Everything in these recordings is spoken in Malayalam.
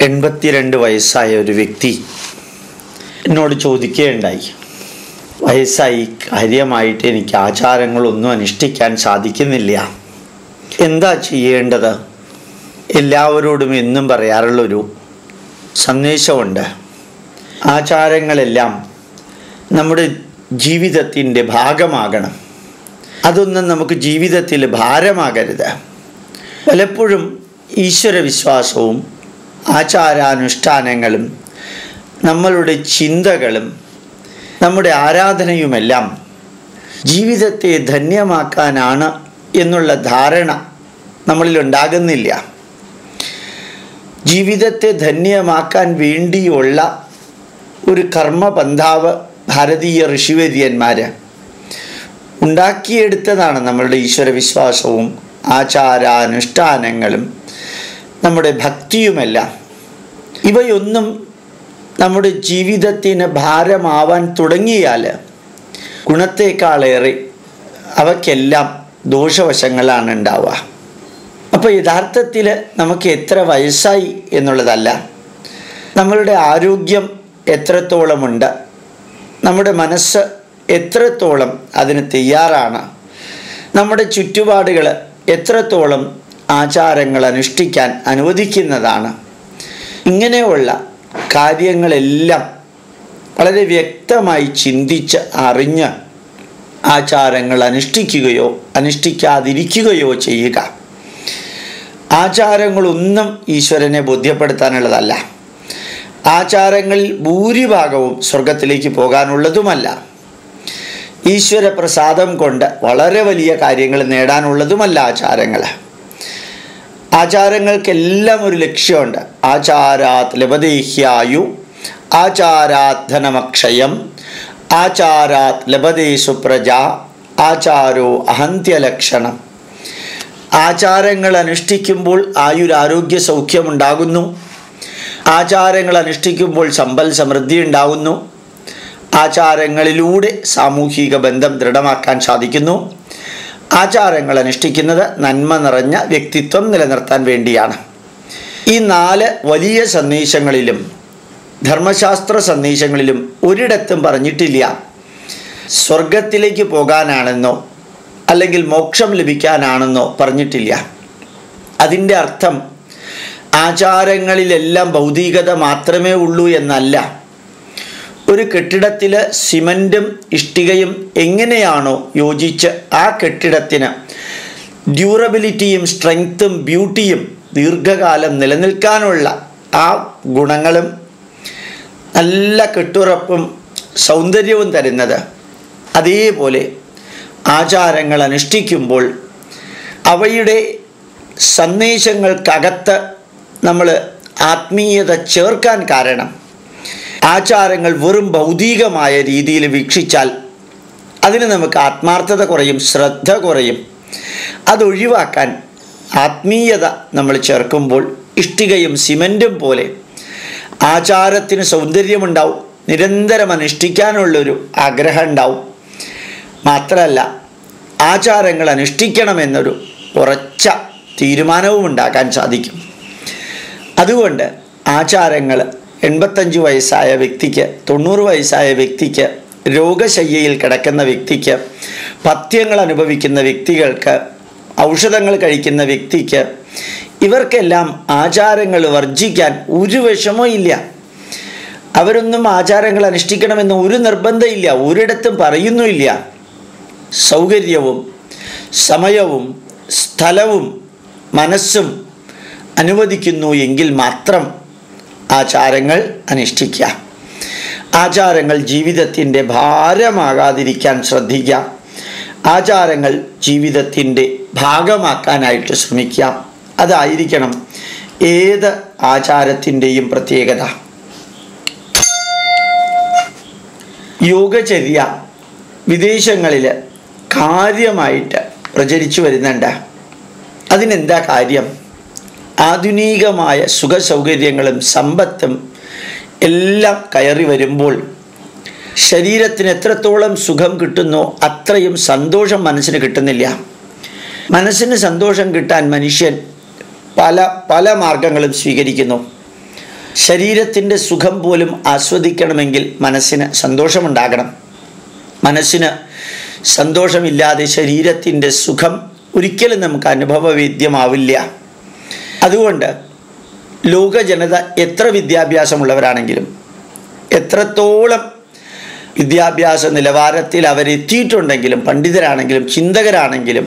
എൺപത്തിരണ്ട് വയസ്സായ ഒരു വ്യക്തി എന്നോട് ചോദിക്കുകയുണ്ടായി. വയസ്സായി കാര്യമായിട്ട് എനിക്ക് ആചാരങ്ങളൊന്നും അനുഷ്ഠിക്കാൻ സാധിക്കുന്നില്ല. എന്താ ചെയ്യേണ്ടത്? എല്ലാവരോടും എന്നും പറയാറുള്ളൊരു സന്ദേശമുണ്ട്. ആചാരങ്ങളെല്ലാം നമ്മുടെ ജീവിതത്തിന്റെ ഭാഗമാകണം. അതൊന്നും നമുക്ക് ജീവിതത്തിൽ ഭാരമാകരുത്. പലപ്പോഴും ഈശ്വരവിശ്വാസവും ആചാരാനുഷ്ഠാനങ്ങളും നമ്മളുടെ ചിന്തകളും നമ്മുടെ ആരാധനയുമെല്ലാം ജീവിതത്തെ ധന്യമാക്കാനാണ് എന്നുള്ള ധാരണ നമ്മളിൽ ഉണ്ടാകുന്നില്ല ജീവിതത്തെ ധന്യമാക്കാൻ വേണ്ടിയുള്ള ഒരു കർമ്മപന്ഥാവ് ഭാരതീയ ഋഷിവര്യന്മാർ ഉണ്ടാക്കിയെടുത്തതാണ് നമ്മളുടെ ഈശ്വരവിശ്വാസവും ആചാരാനുഷ്ഠാനങ്ങളും. നമ്മുടെ ഭക്തിയുമെല്ലാം. ഇവയൊന്നും നമ്മുടെ ജീവിതത്തിന് ഭാരമാവാൻ തുടങ്ങിയാൽ ഗുണത്തെക്കാളേറെ അവയ്ക്കെല്ലാം ദോഷവശങ്ങളാണ് ഉണ്ടാവുക. അപ്പോൾ യഥാർത്ഥത്തിൽ നമുക്ക് എത്ര വയസ്സായി എന്നുള്ളതല്ല. നമ്മളുടെ ആരോഗ്യം എത്രത്തോളമുണ്ട്? നമ്മുടെ മനസ്സ് എത്രത്തോളം അതിന് തയ്യാറാണ്? നമ്മുടെ ചുറ്റുപാടുകൾ എത്രത്തോളം ആചാരങ്ങൾ അനുഷ്ഠിക്കാൻ അനുവദിക്കുന്നതാണ്. ഇങ്ങനെയുള്ള കാര്യങ്ങളെല്ലാം വളരെ വ്യക്തമായി ചിന്തിച്ച് അറിഞ്ഞ് ആചാരങ്ങൾ അനുഷ്ഠിക്കുകയോ അനുഷ്ഠിക്കാതിരിക്കുകയോ ചെയ്യുക. ആചാരങ്ങളൊന്നും ഈശ്വരനെ ബോധ്യപ്പെടുത്താനുള്ളതല്ല. ആചാരങ്ങളിൽ ഭൂരിഭാഗവും സ്വർഗത്തിലേക്ക് പോകാനുള്ളതുമല്ല. ഈശ്വര പ്രസാദം കൊണ്ട് വളരെ വലിയ കാര്യങ്ങൾ നേടാനുള്ളതുമല്ല ആചാരങ്ങൾ. ആചാരങ്ങൾക്കെല്ലാം ഒരു ലക്ഷ്യമുണ്ട്. ആചാരാത് ലഭദേഹ്യായു ആചാരാത് ധനമക്ഷയം ആചാരാത് ലഭതേ സുപ്രജ ആചാരോ അഹന്ത്യലക്ഷണം. ആചാരങ്ങൾ അനുഷ്ഠിക്കുമ്പോൾ ആയുരാരോഗ്യ സൗഖ്യമുണ്ടാകുന്നു. ആചാരങ്ങൾ അനുഷ്ഠിക്കുമ്പോൾ സമ്പൽ സമൃദ്ധി ഉണ്ടാകുന്നു. ആചാരങ്ങളിലൂടെ സാമൂഹിക ബന്ധം ദൃഢമാക്കാൻ സാധിക്കുന്നു. ആചാരങ്ങൾ അനുഷ്ഠിക്കുന്നത് നന്മ നിറഞ്ഞ വ്യക്തിത്വം നിലനിർത്താൻ വേണ്ടിയാണ്. ഈ നാല് വലിയ സന്ദേശങ്ങളിലും ധർമ്മശാസ്ത്ര സന്ദേശങ്ങളിലും ഒരിടത്തും പറഞ്ഞിട്ടില്ല. സ്വർഗത്തിലേക്ക് പോകാനാണെന്നോ അല്ലെങ്കിൽ മോക്ഷം ലഭിക്കാനാണെന്നോ പറഞ്ഞിട്ടില്ല. അതിന്റെ അർത്ഥം ആചാരങ്ങളിലെല്ലാം ഭൗതികത മാത്രമേ ഉള്ളൂ എന്നല്ല. ഒരു കെട്ടിടത്തിൽ സിമന്റും ഇഷ്ടികയും എങ്ങനെയാണോ യോജിച്ച് ആ കെട്ടിടത്തിന് ഡ്യൂറബിലിറ്റിയും സ്ട്രെങ്ത്തും ബ്യൂട്ടിയും ദീർഘകാലം നിലനിൽക്കാനുള്ള ആ ഗുണങ്ങളും നല്ല കെട്ടുറപ്പും സൗന്ദര്യവും തരുന്നത്. അതേപോലെ ആചാരങ്ങൾ അനുഷ്ഠിക്കുമ്പോൾ അവയുടെ സന്ദേശങ്ങൾക്കകത്ത് നമ്മൾ ആത്മീയത ചേർക്കാൻ കാരണം ആചാരങ്ങൾ വെറും ഭൗതികമായ രീതിയിൽ വീക്ഷിച്ചാൽ അതിന് നമുക്ക് ആത്മാർത്ഥത കുറയും ശ്രദ്ധ കുറയും. അതൊഴിവാക്കാൻ ആത്മീയത നമ്മൾ ചേർക്കുമ്പോൾ ഇഷ്ടികയും സിമന്റും പോലെ ആചാരത്തിന് സൗന്ദര്യമുണ്ടാവും നിരന്തരം അനുഷ്ഠിക്കാനുള്ളൊരു ആഗ്രഹം ഉണ്ടാവും. മാത്രമല്ല ആചാരങ്ങൾ അനുഷ്ഠിക്കണമെന്നൊരു ഉറച്ച തീരുമാനവും ഉണ്ടാക്കാൻ സാധിക്കും. അതുകൊണ്ട് ആചാരങ്ങൾ എൺപത്തഞ്ച് വയസ്സായ വ്യക്തിക്ക് തൊണ്ണൂറ് വയസ്സായ വ്യക്തിക്ക് രോഗശയ്യയിൽ കിടക്കുന്ന വ്യക്തിക്ക് പഥ്യങ്ങൾ അനുഭവിക്കുന്ന വ്യക്തികൾക്ക് ഔഷധങ്ങൾ കഴിക്കുന്ന വ്യക്തിക്ക് ഇവർക്കെല്ലാം ആചാരങ്ങൾ വർജിക്കാൻ ഒരു വിഷമവും ഇല്ല. അവരൊന്നും ആചാരങ്ങൾ അനുഷ്ഠിക്കണമെന്ന് ഒരു നിർബന്ധമില്ല ഒരിടത്തും പറയുന്നുമില്ല സൗകര്യവും സമയവും സ്ഥലവും മനസ്സും അനുവദിക്കുന്നു എങ്കിൽ മാത്രം ആചാരങ്ങൾ അനുഷ്ഠിക്കുക. ആചാരങ്ങൾ ജീവിതത്തിന്റെ ഭാരമാകാതിരിക്കാൻ ശ്രദ്ധിക്കുക. ആചാരങ്ങൾ ജീവിതത്തിന്റെ ഭാഗമാക്കാനായിട്ട് ശ്രമിക്കുക. അതായിരിക്കണം ഏത് ആചാരത്തിന്റെയും പ്രത്യേകത. യോഗചര്യ വിദേശങ്ങളിൽ കാര്യമായിട്ട് പ്രചരിച്ചു വരുന്നുണ്ട്. അതിനെന്താ കാര്യം? ആധുനികമായ സുഖസൗകര്യങ്ങളും സമ്പത്തും എല്ലാം കയറി വരുമ്പോൾ ശരീരത്തിന് എത്രത്തോളം സുഖം കിട്ടുന്നോ അത്രയും സന്തോഷം മനസ്സിന് കിട്ടുന്നില്ല. മനസ്സിന് സന്തോഷം കിട്ടാൻ മനുഷ്യൻ പല പല മാർഗങ്ങളും സ്വീകരിക്കുന്നു. ശരീരത്തിന്റെ സുഖം പോലും ആസ്വദിക്കണമെങ്കിൽ മനസ്സിന് സന്തോഷമുണ്ടാകണം. മനസ്സിന് സന്തോഷമില്ലാതെ ശരീരത്തിന്റെ സുഖം ഒരിക്കലും നമുക്ക് അനുഭവവേദ്യമാവില്ല. അതുകൊണ്ട് ലോക ജനത എത്ര വിദ്യാഭ്യാസമുള്ളവരാണെങ്കിലും എത്രത്തോളം വിദ്യാഭ്യാസ നിലവാരത്തിൽ അവരെത്തിയിട്ടുണ്ടെങ്കിലും പണ്ഡിതരാണെങ്കിലും ചിന്തകരാണെങ്കിലും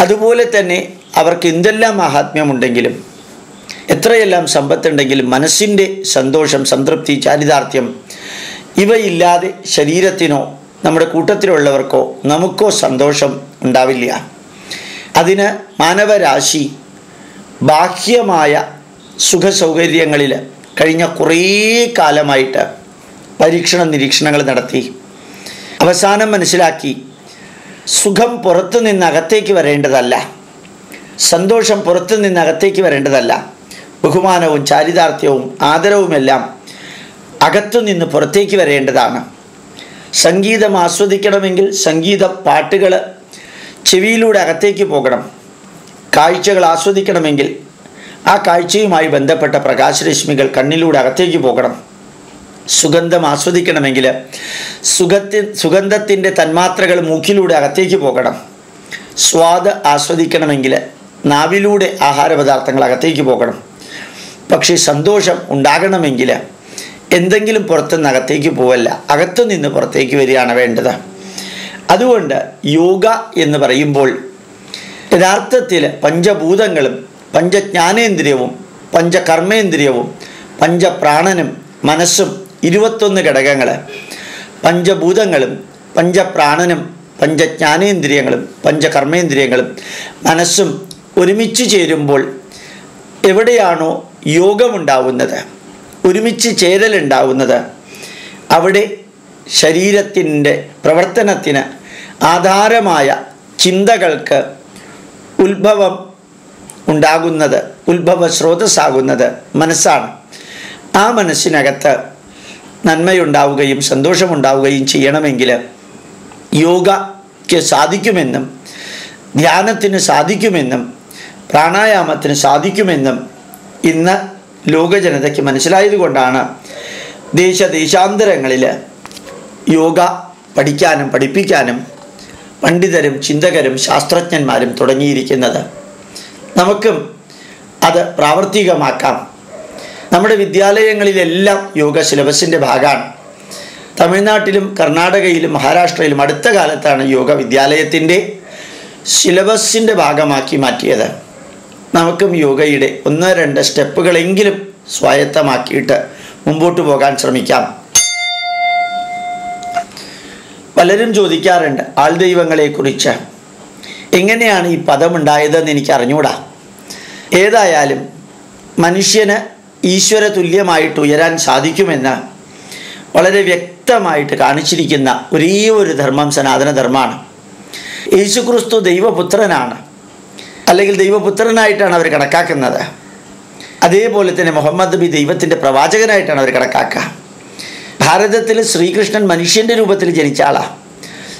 അതുപോലെ തന്നെ അവർക്ക് എന്തെല്ലാം മഹാത്മ്യമുണ്ടെങ്കിലും എത്രയെല്ലാം സമ്പത്തുണ്ടെങ്കിലും മനസ്സിന്റെ സന്തോഷം സംതൃപ്തി ചാരിതാർത്ഥ്യം ഇവയില്ലാതെ ശരീരത്തിനോ നമ്മുടെ കൂട്ടത്തിലുള്ളവർക്കോ നമുക്കോ സന്തോഷം ഉണ്ടാവില്ല. അതിന് മാനവരാശി ബാഹ്യമായ സുഖസൗകര്യങ്ങളിൽ കഴിഞ്ഞ കുറേ കാലമായിട്ട് പരീക്ഷണ നിരീക്ഷണങ്ങൾ നടത്തി. അവസാനം മനസ്സിലാക്കി സുഖം പുറത്തു നിന്ന് അകത്തേക്ക് വരേണ്ടതല്ല. സന്തോഷം പുറത്തു നിന്ന് അകത്തേക്ക് വരേണ്ടതല്ല. ബഹുമാനവും ചാരിതാർത്ഥ്യവും ആദരവുമെല്ലാം അകത്തു നിന്ന് പുറത്തേക്ക് വരേണ്ടതാണ്. സംഗീതം ആസ്വദിക്കണമെങ്കിൽ സംഗീത പാട്ടുകൾ ചെവിയിലൂടെ അകത്തേക്ക് പോകണം. കാഴ്ചകൾ ആസ്വദിക്കണമെങ്കിൽ ആ കാഴ്ചയുമായി ബന്ധപ്പെട്ട പ്രകാശരശ്മികൾ കണ്ണിലൂടെ അകത്തേക്ക് പോകണം. സുഗന്ധം ആസ്വദിക്കണമെങ്കിൽ സുഖത്തി സുഗന്ധത്തിന്റെ തന്മാത്രകൾ മൂക്കിലൂടെ അകത്തേക്ക് പോകണം. സ്വാദ് ആസ്വദിക്കണമെങ്കിൽ നാവിലൂടെ ആഹാരപദാർത്ഥങ്ങൾ അകത്തേക്ക് പോകണം. പക്ഷേ സന്തോഷം ഉണ്ടാകണമെങ്കിൽ എന്തെങ്കിലും പുറത്തുനിന്ന് അകത്തേക്ക് പോവല്ല. അകത്തുനിന്ന് പുറത്തേക്ക് വരികയാണ് വേണ്ടത്. അതുകൊണ്ട് യോഗ എന്ന് പറയുമ്പോൾ യഥാർത്ഥത്തിൽ പഞ്ചഭൂതങ്ങളും പഞ്ചജ്ഞാനേന്ദ്രിയവും പഞ്ചകർമ്മേന്ദ്രിയവും പഞ്ചപ്രാണനും മനസ്സും ഇരുപത്തൊന്ന് ഘടകങ്ങൾ പഞ്ചഭൂതങ്ങളും പഞ്ചപ്രാണനും പഞ്ചജ്ഞാനേന്ദ്രിയങ്ങളും പഞ്ചകർമ്മേന്ദ്രിയങ്ങളും മനസ്സും ഒരുമിച്ച് ചേരുമ്പോൾ എവിടെയാണോ യോഗമുണ്ടാവുന്നത് ഒരുമിച്ച് ചേരലുണ്ടാവുന്നത് അവിടെ ശരീരത്തിന്റെ പ്രവർത്തനത്തിന് ആധാരമായ ചിന്തകൾക്ക് ഉത്ഭവം ഉണ്ടാകുന്നത് ഉത്ഭവ സ്രോതസ്സാകുന്നത് മനസ്സാണ്. ആ മനസ്സിനകത്ത് നന്മയുണ്ടാവുകയും സന്തോഷമുണ്ടാവുകയും ചെയ്യണമെങ്കിൽ യോഗയ്ക്ക് സാധിക്കുമെന്നും ധ്യാനത്തിന് സാധിക്കുമെന്നും പ്രാണായാമത്തിന് സാധിക്കുമെന്നും ഇന്ന് ലോകജനതയ്ക്ക് മനസ്സിലായതുകൊണ്ടാണ് ദേശദേശാന്തരങ്ങളിൽ യോഗ പഠിക്കാനും പഠിപ്പിക്കാനും പണ്ഡിതരും ചിന്തകരും ശാസ്ത്രജ്ഞന്മാരും തുടങ്ങിയിരിക്കുന്നത്. നമുക്കും അത് പ്രാവർത്തികമാക്കാം. നമ്മുടെ വിദ്യാലയങ്ങളിലെല്ലാം യോഗ സിലബസിന്റെ ഭാഗമാണ്. തമിഴ്നാട്ടിലും കർണാടകയിലും മഹാരാഷ്ട്രയിലും അടുത്ത കാലത്താണ് യോഗ വിദ്യാലയത്തിന്റെ സിലബസിന്റെ ഭാഗമാക്കി മാറ്റിയത്. നമുക്കും യോഗയുടെ ഒന്ന് രണ്ട് സ്റ്റെപ്പുകളെങ്കിലും സ്വായത്തമാക്കിയിട്ട് മുമ്പോട്ട് പോകാൻ ശ്രമിക്കാം. പലരും ചോദിക്കാറുണ്ട് ആൾദൈവങ്ങളെക്കുറിച്ച് എങ്ങനെയാണ് ഈ പദമുണ്ടായതെന്ന് എനിക്ക് അറിഞ്ഞൂടാ ഏതായാലും മനുഷ്യന് ഈശ്വര തുല്യമായിട്ട് ഉയരാൻ സാധിക്കുമെന്ന് വളരെ വ്യക്തമായിട്ട് കാണിച്ചിരിക്കുന്ന ഒരേ ഒരു ധർമ്മം സനാതനധർമ്മമാണ് യേശുക്രിസ്തു ദൈവപുത്രനാണ്. അല്ലെങ്കിൽ ദൈവപുത്രനായിട്ടാണ് അവർ കണക്കാക്കുന്നത്. അതേപോലെ തന്നെ മുഹമ്മദ് നബി ദൈവത്തിന്റെ പ്രവാചകനായിട്ടാണ് അവർ കണക്കാക്കുക. ഭാരതത്തിൽ ശ്രീകൃഷ്ണൻ മനുഷ്യന്റെ രൂപത്തിൽ ജനിച്ച ആളാണ്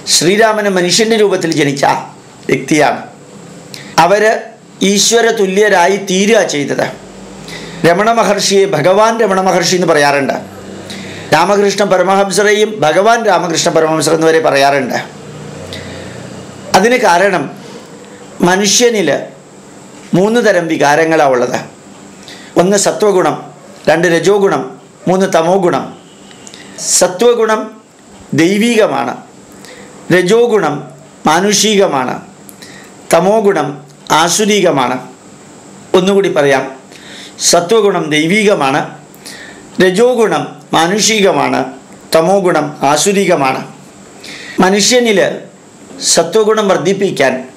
ശ്രീരാമന് മനുഷ്യന്റെ രൂപത്തിൽ ജനിച്ച വ്യക്തിയാണ്. അവർ ഈശ്വര തുല്യരായി തീരുക ചെയ്തത്. രമണ മഹർഷിയെ ഭഗവാൻ രമണ മഹർഷി എന്ന് പറയാറുണ്ട്. രാമകൃഷ്ണ പരമഹംസരെയും ഭഗവാൻ രാമകൃഷ്ണ പരമഹംസർ എന്ന് വരെ പറയാറുണ്ട്. അതിന് കാരണം മനുഷ്യനിൽ മൂന്ന് തരം വികാരങ്ങളാണ് ഉള്ളത്. ഒന്ന് സത്വഗുണം രണ്ട് രജോ ഗുണം മൂന്ന് തമോ ഗുണം സത്വഗുണം ദൈവീകമാണ്. രജോ ഗുണം മാനുഷികമാണ്. തമോ ഗുണം ആസുരീകമാണ്. ഒന്നുകൂടി പറയാം. സത്വഗുണം ദൈവീകമാണ്. രജോ ഗുണം മാനുഷികമാണ്. തമോ ഗുണം ആസുരികമാണ്. മനുഷ്യനിൽ സത്വഗുണം വർദ്ധിപ്പിക്കാൻ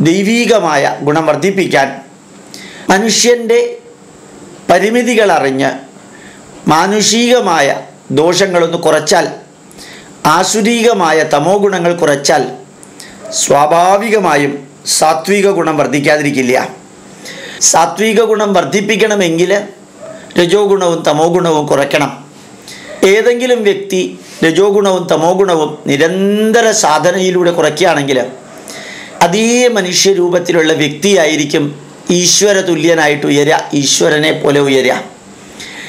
ദൈവീകമായ ഗുണം വർദ്ധിപ്പിക്കാൻ മനുഷ്യന്റെ പരിമിതികൾ അറിഞ്ഞ് മാനുഷികമായ ദോഷങ്ങളൊന്ന് കുറച്ചാൽ ആസുരീകമായ തമോ ഗുണങ്ങൾ കുറച്ചാൽ സ്വാഭാവികമായും സാത്വിക ഗുണം വർദ്ധിക്കാതിരിക്കില്ല. സാത്വിക ഗുണം വർദ്ധിപ്പിക്കണമെങ്കിൽ രജോ ഗുണവും തമോ ഗുണവും കുറയ്ക്കണം. ഏതെങ്കിലും വ്യക്തി രജോ ഗുണവും തമോ ഗുണവും നിരന്തര സാധനയിലൂടെ കുറയ്ക്കുകയാണെങ്കിൽ അതേ മനുഷ്യരൂപത്തിലുള്ള വ്യക്തിയായിരിക്കും ഈശ്വര തുല്യനായിട്ട് ഉയരുക ഈശ്വരനെ പോലെ ഉയരുക.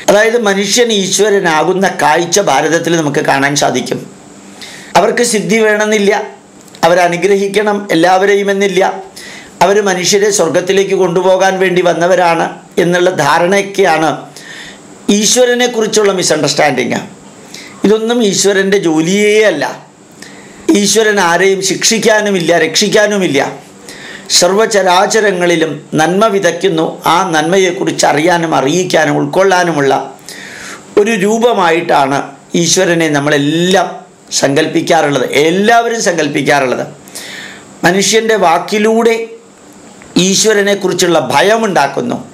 അതായത് മനുഷ്യൻ ഈശ്വരനാകുന്ന കാഴ്ച ഭാരതത്തിൽ നമുക്ക് കാണാൻ സാധിക്കും. അവർക്ക് സിദ്ധി വേണമെന്നില്ല. അവരനുഗ്രഹിക്കണം എല്ലാവരെയും എന്നില്ല. അവർ മനുഷ്യരെ സ്വർഗത്തിലേക്ക് കൊണ്ടുപോകാൻ വേണ്ടി വന്നവരാണ് എന്നുള്ള ധാരണയൊക്കെയാണ് ഈശ്വരനെ കുറിച്ചുള്ള മിസ്അണ്ടർസ്റ്റാൻഡിങ് ഇതൊന്നും ഈശ്വരന്റെ ജോലിയേ അല്ല. ഈശ്വരൻ ആരെയും ശിക്ഷിക്കാനുമില്ല രക്ഷിക്കാനുമില്ല. സർവചരാചരങ്ങളിലും നന്മ വിതയ്ക്കുന്നു. ആ നന്മയെക്കുറിച്ച് അറിയാനും അറിയിക്കാനും ഉൾക്കൊള്ളാനുമുള്ള ഒരു രൂപമായിട്ടാണ് ഈശ്വരനെ നമ്മളെല്ലാം സങ്കല്പിക്കാറുള്ളത് എല്ലാവരും സങ്കല്പിക്കാറുള്ളത് മനുഷ്യന്റെ വാക്കിലൂടെ ഈശ്വരനെക്കുറിച്ചുള്ള ഭയമുണ്ടാക്കുന്നു.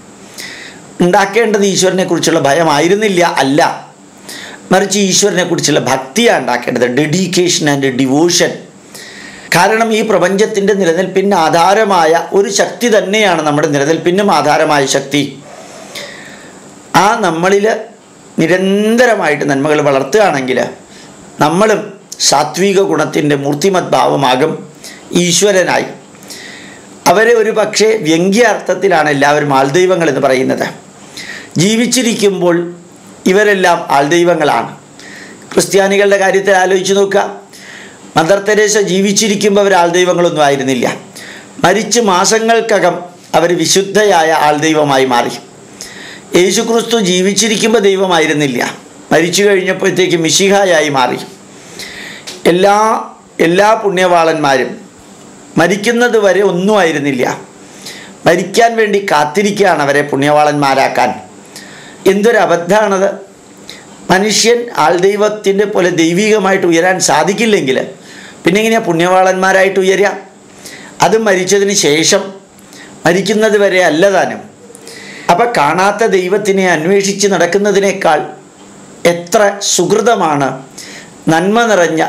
ഉണ്ടാക്കേണ്ടത് ഈശ്വരനെക്കുറിച്ചുള്ള ഭയമായിരുന്നില്ല അല്ല. മറിച്ച് ഈശ്വരനെക്കുറിച്ചുള്ള ഭക്തിയാണ് ഉണ്ടാക്കേണ്ടത്. ഡെഡിക്കേഷൻ ആൻഡ് ഡിവോഷൻ കാരണം ഈ പ്രപഞ്ചത്തിന്റെ നിലനിൽപ്പിന് ആധാരമായ ഒരു ശക്തി തന്നെയാണ് നമ്മുടെ നിലനിൽപ്പിനും ആധാരമായ ശക്തി. ആ നമ്മളിൽ നിരന്തരമായിട്ട് നന്മകൾ വളർത്തുകയാണെങ്കിൽ നമ്മളും സാത്വിക ഗുണത്തിന്റെ മൂർത്തിമത് ഭാവമാകും ഈശ്വരനായി. അവരെ ഒരു പക്ഷേ വ്യംഗ്യാർത്ഥത്തിലാണ് എല്ലാവരും ആൾദൈവങ്ങൾ എന്ന് പറയുന്നത്. ജീവിച്ചിരിക്കുമ്പോൾ ഇവരെല്ലാം ആൾദൈവങ്ങളാണ്. ക്രിസ്ത്യാനികളുടെ കാര്യത്തിൽ ആലോചിച്ച് നോക്കുക. മദർ തെരേസ ജീവിച്ചിരിക്കുമ്പോൾ അവർ ആൾദൈവങ്ങളൊന്നും ആയിരുന്നില്ല. മരിച്ച് മാസങ്ങൾക്കകം അവർ വിശുദ്ധയായ ആൾദൈവമായി മാറി. യേശുക്രിസ്തു ജീവിച്ചിരിക്കുമ്പോൾ ദൈവമായിരുന്നില്ല. മരിച്ചു കഴിഞ്ഞപ്പോഴത്തേക്ക് മിശിഹായായി മാറി. എല്ലാ എല്ലാ പുണ്യവാളന്മാരും മരിക്കുന്നത് വരെ ഒന്നും ആയിരുന്നില്ല. മരിക്കാൻ വേണ്ടി കാത്തിരിക്കുകയാണ് അവരെ പുണ്യവാളന്മാരാക്കാൻ. എന്തൊരു അബദ്ധമാണത്. മനുഷ്യൻ ആൾദൈവത്തിന്റെ പോലെ ദൈവികമായിട്ട് ഉയരാൻ സാധിക്കില്ലെങ്കിൽ പിന്നെ എങ്ങനെയാണ് പുണ്യവാളന്മാരായിട്ട് ഉയരുക അത് മരിച്ചതിന് ശേഷം മരിക്കുന്നത് വരെ അല്ല താനും. അപ്പം കാണാത്ത ദൈവത്തിനെ അന്വേഷിച്ച് നടക്കുന്നതിനേക്കാൾ എത്ര സുഹൃതമാണ് നന്മ നിറഞ്ഞ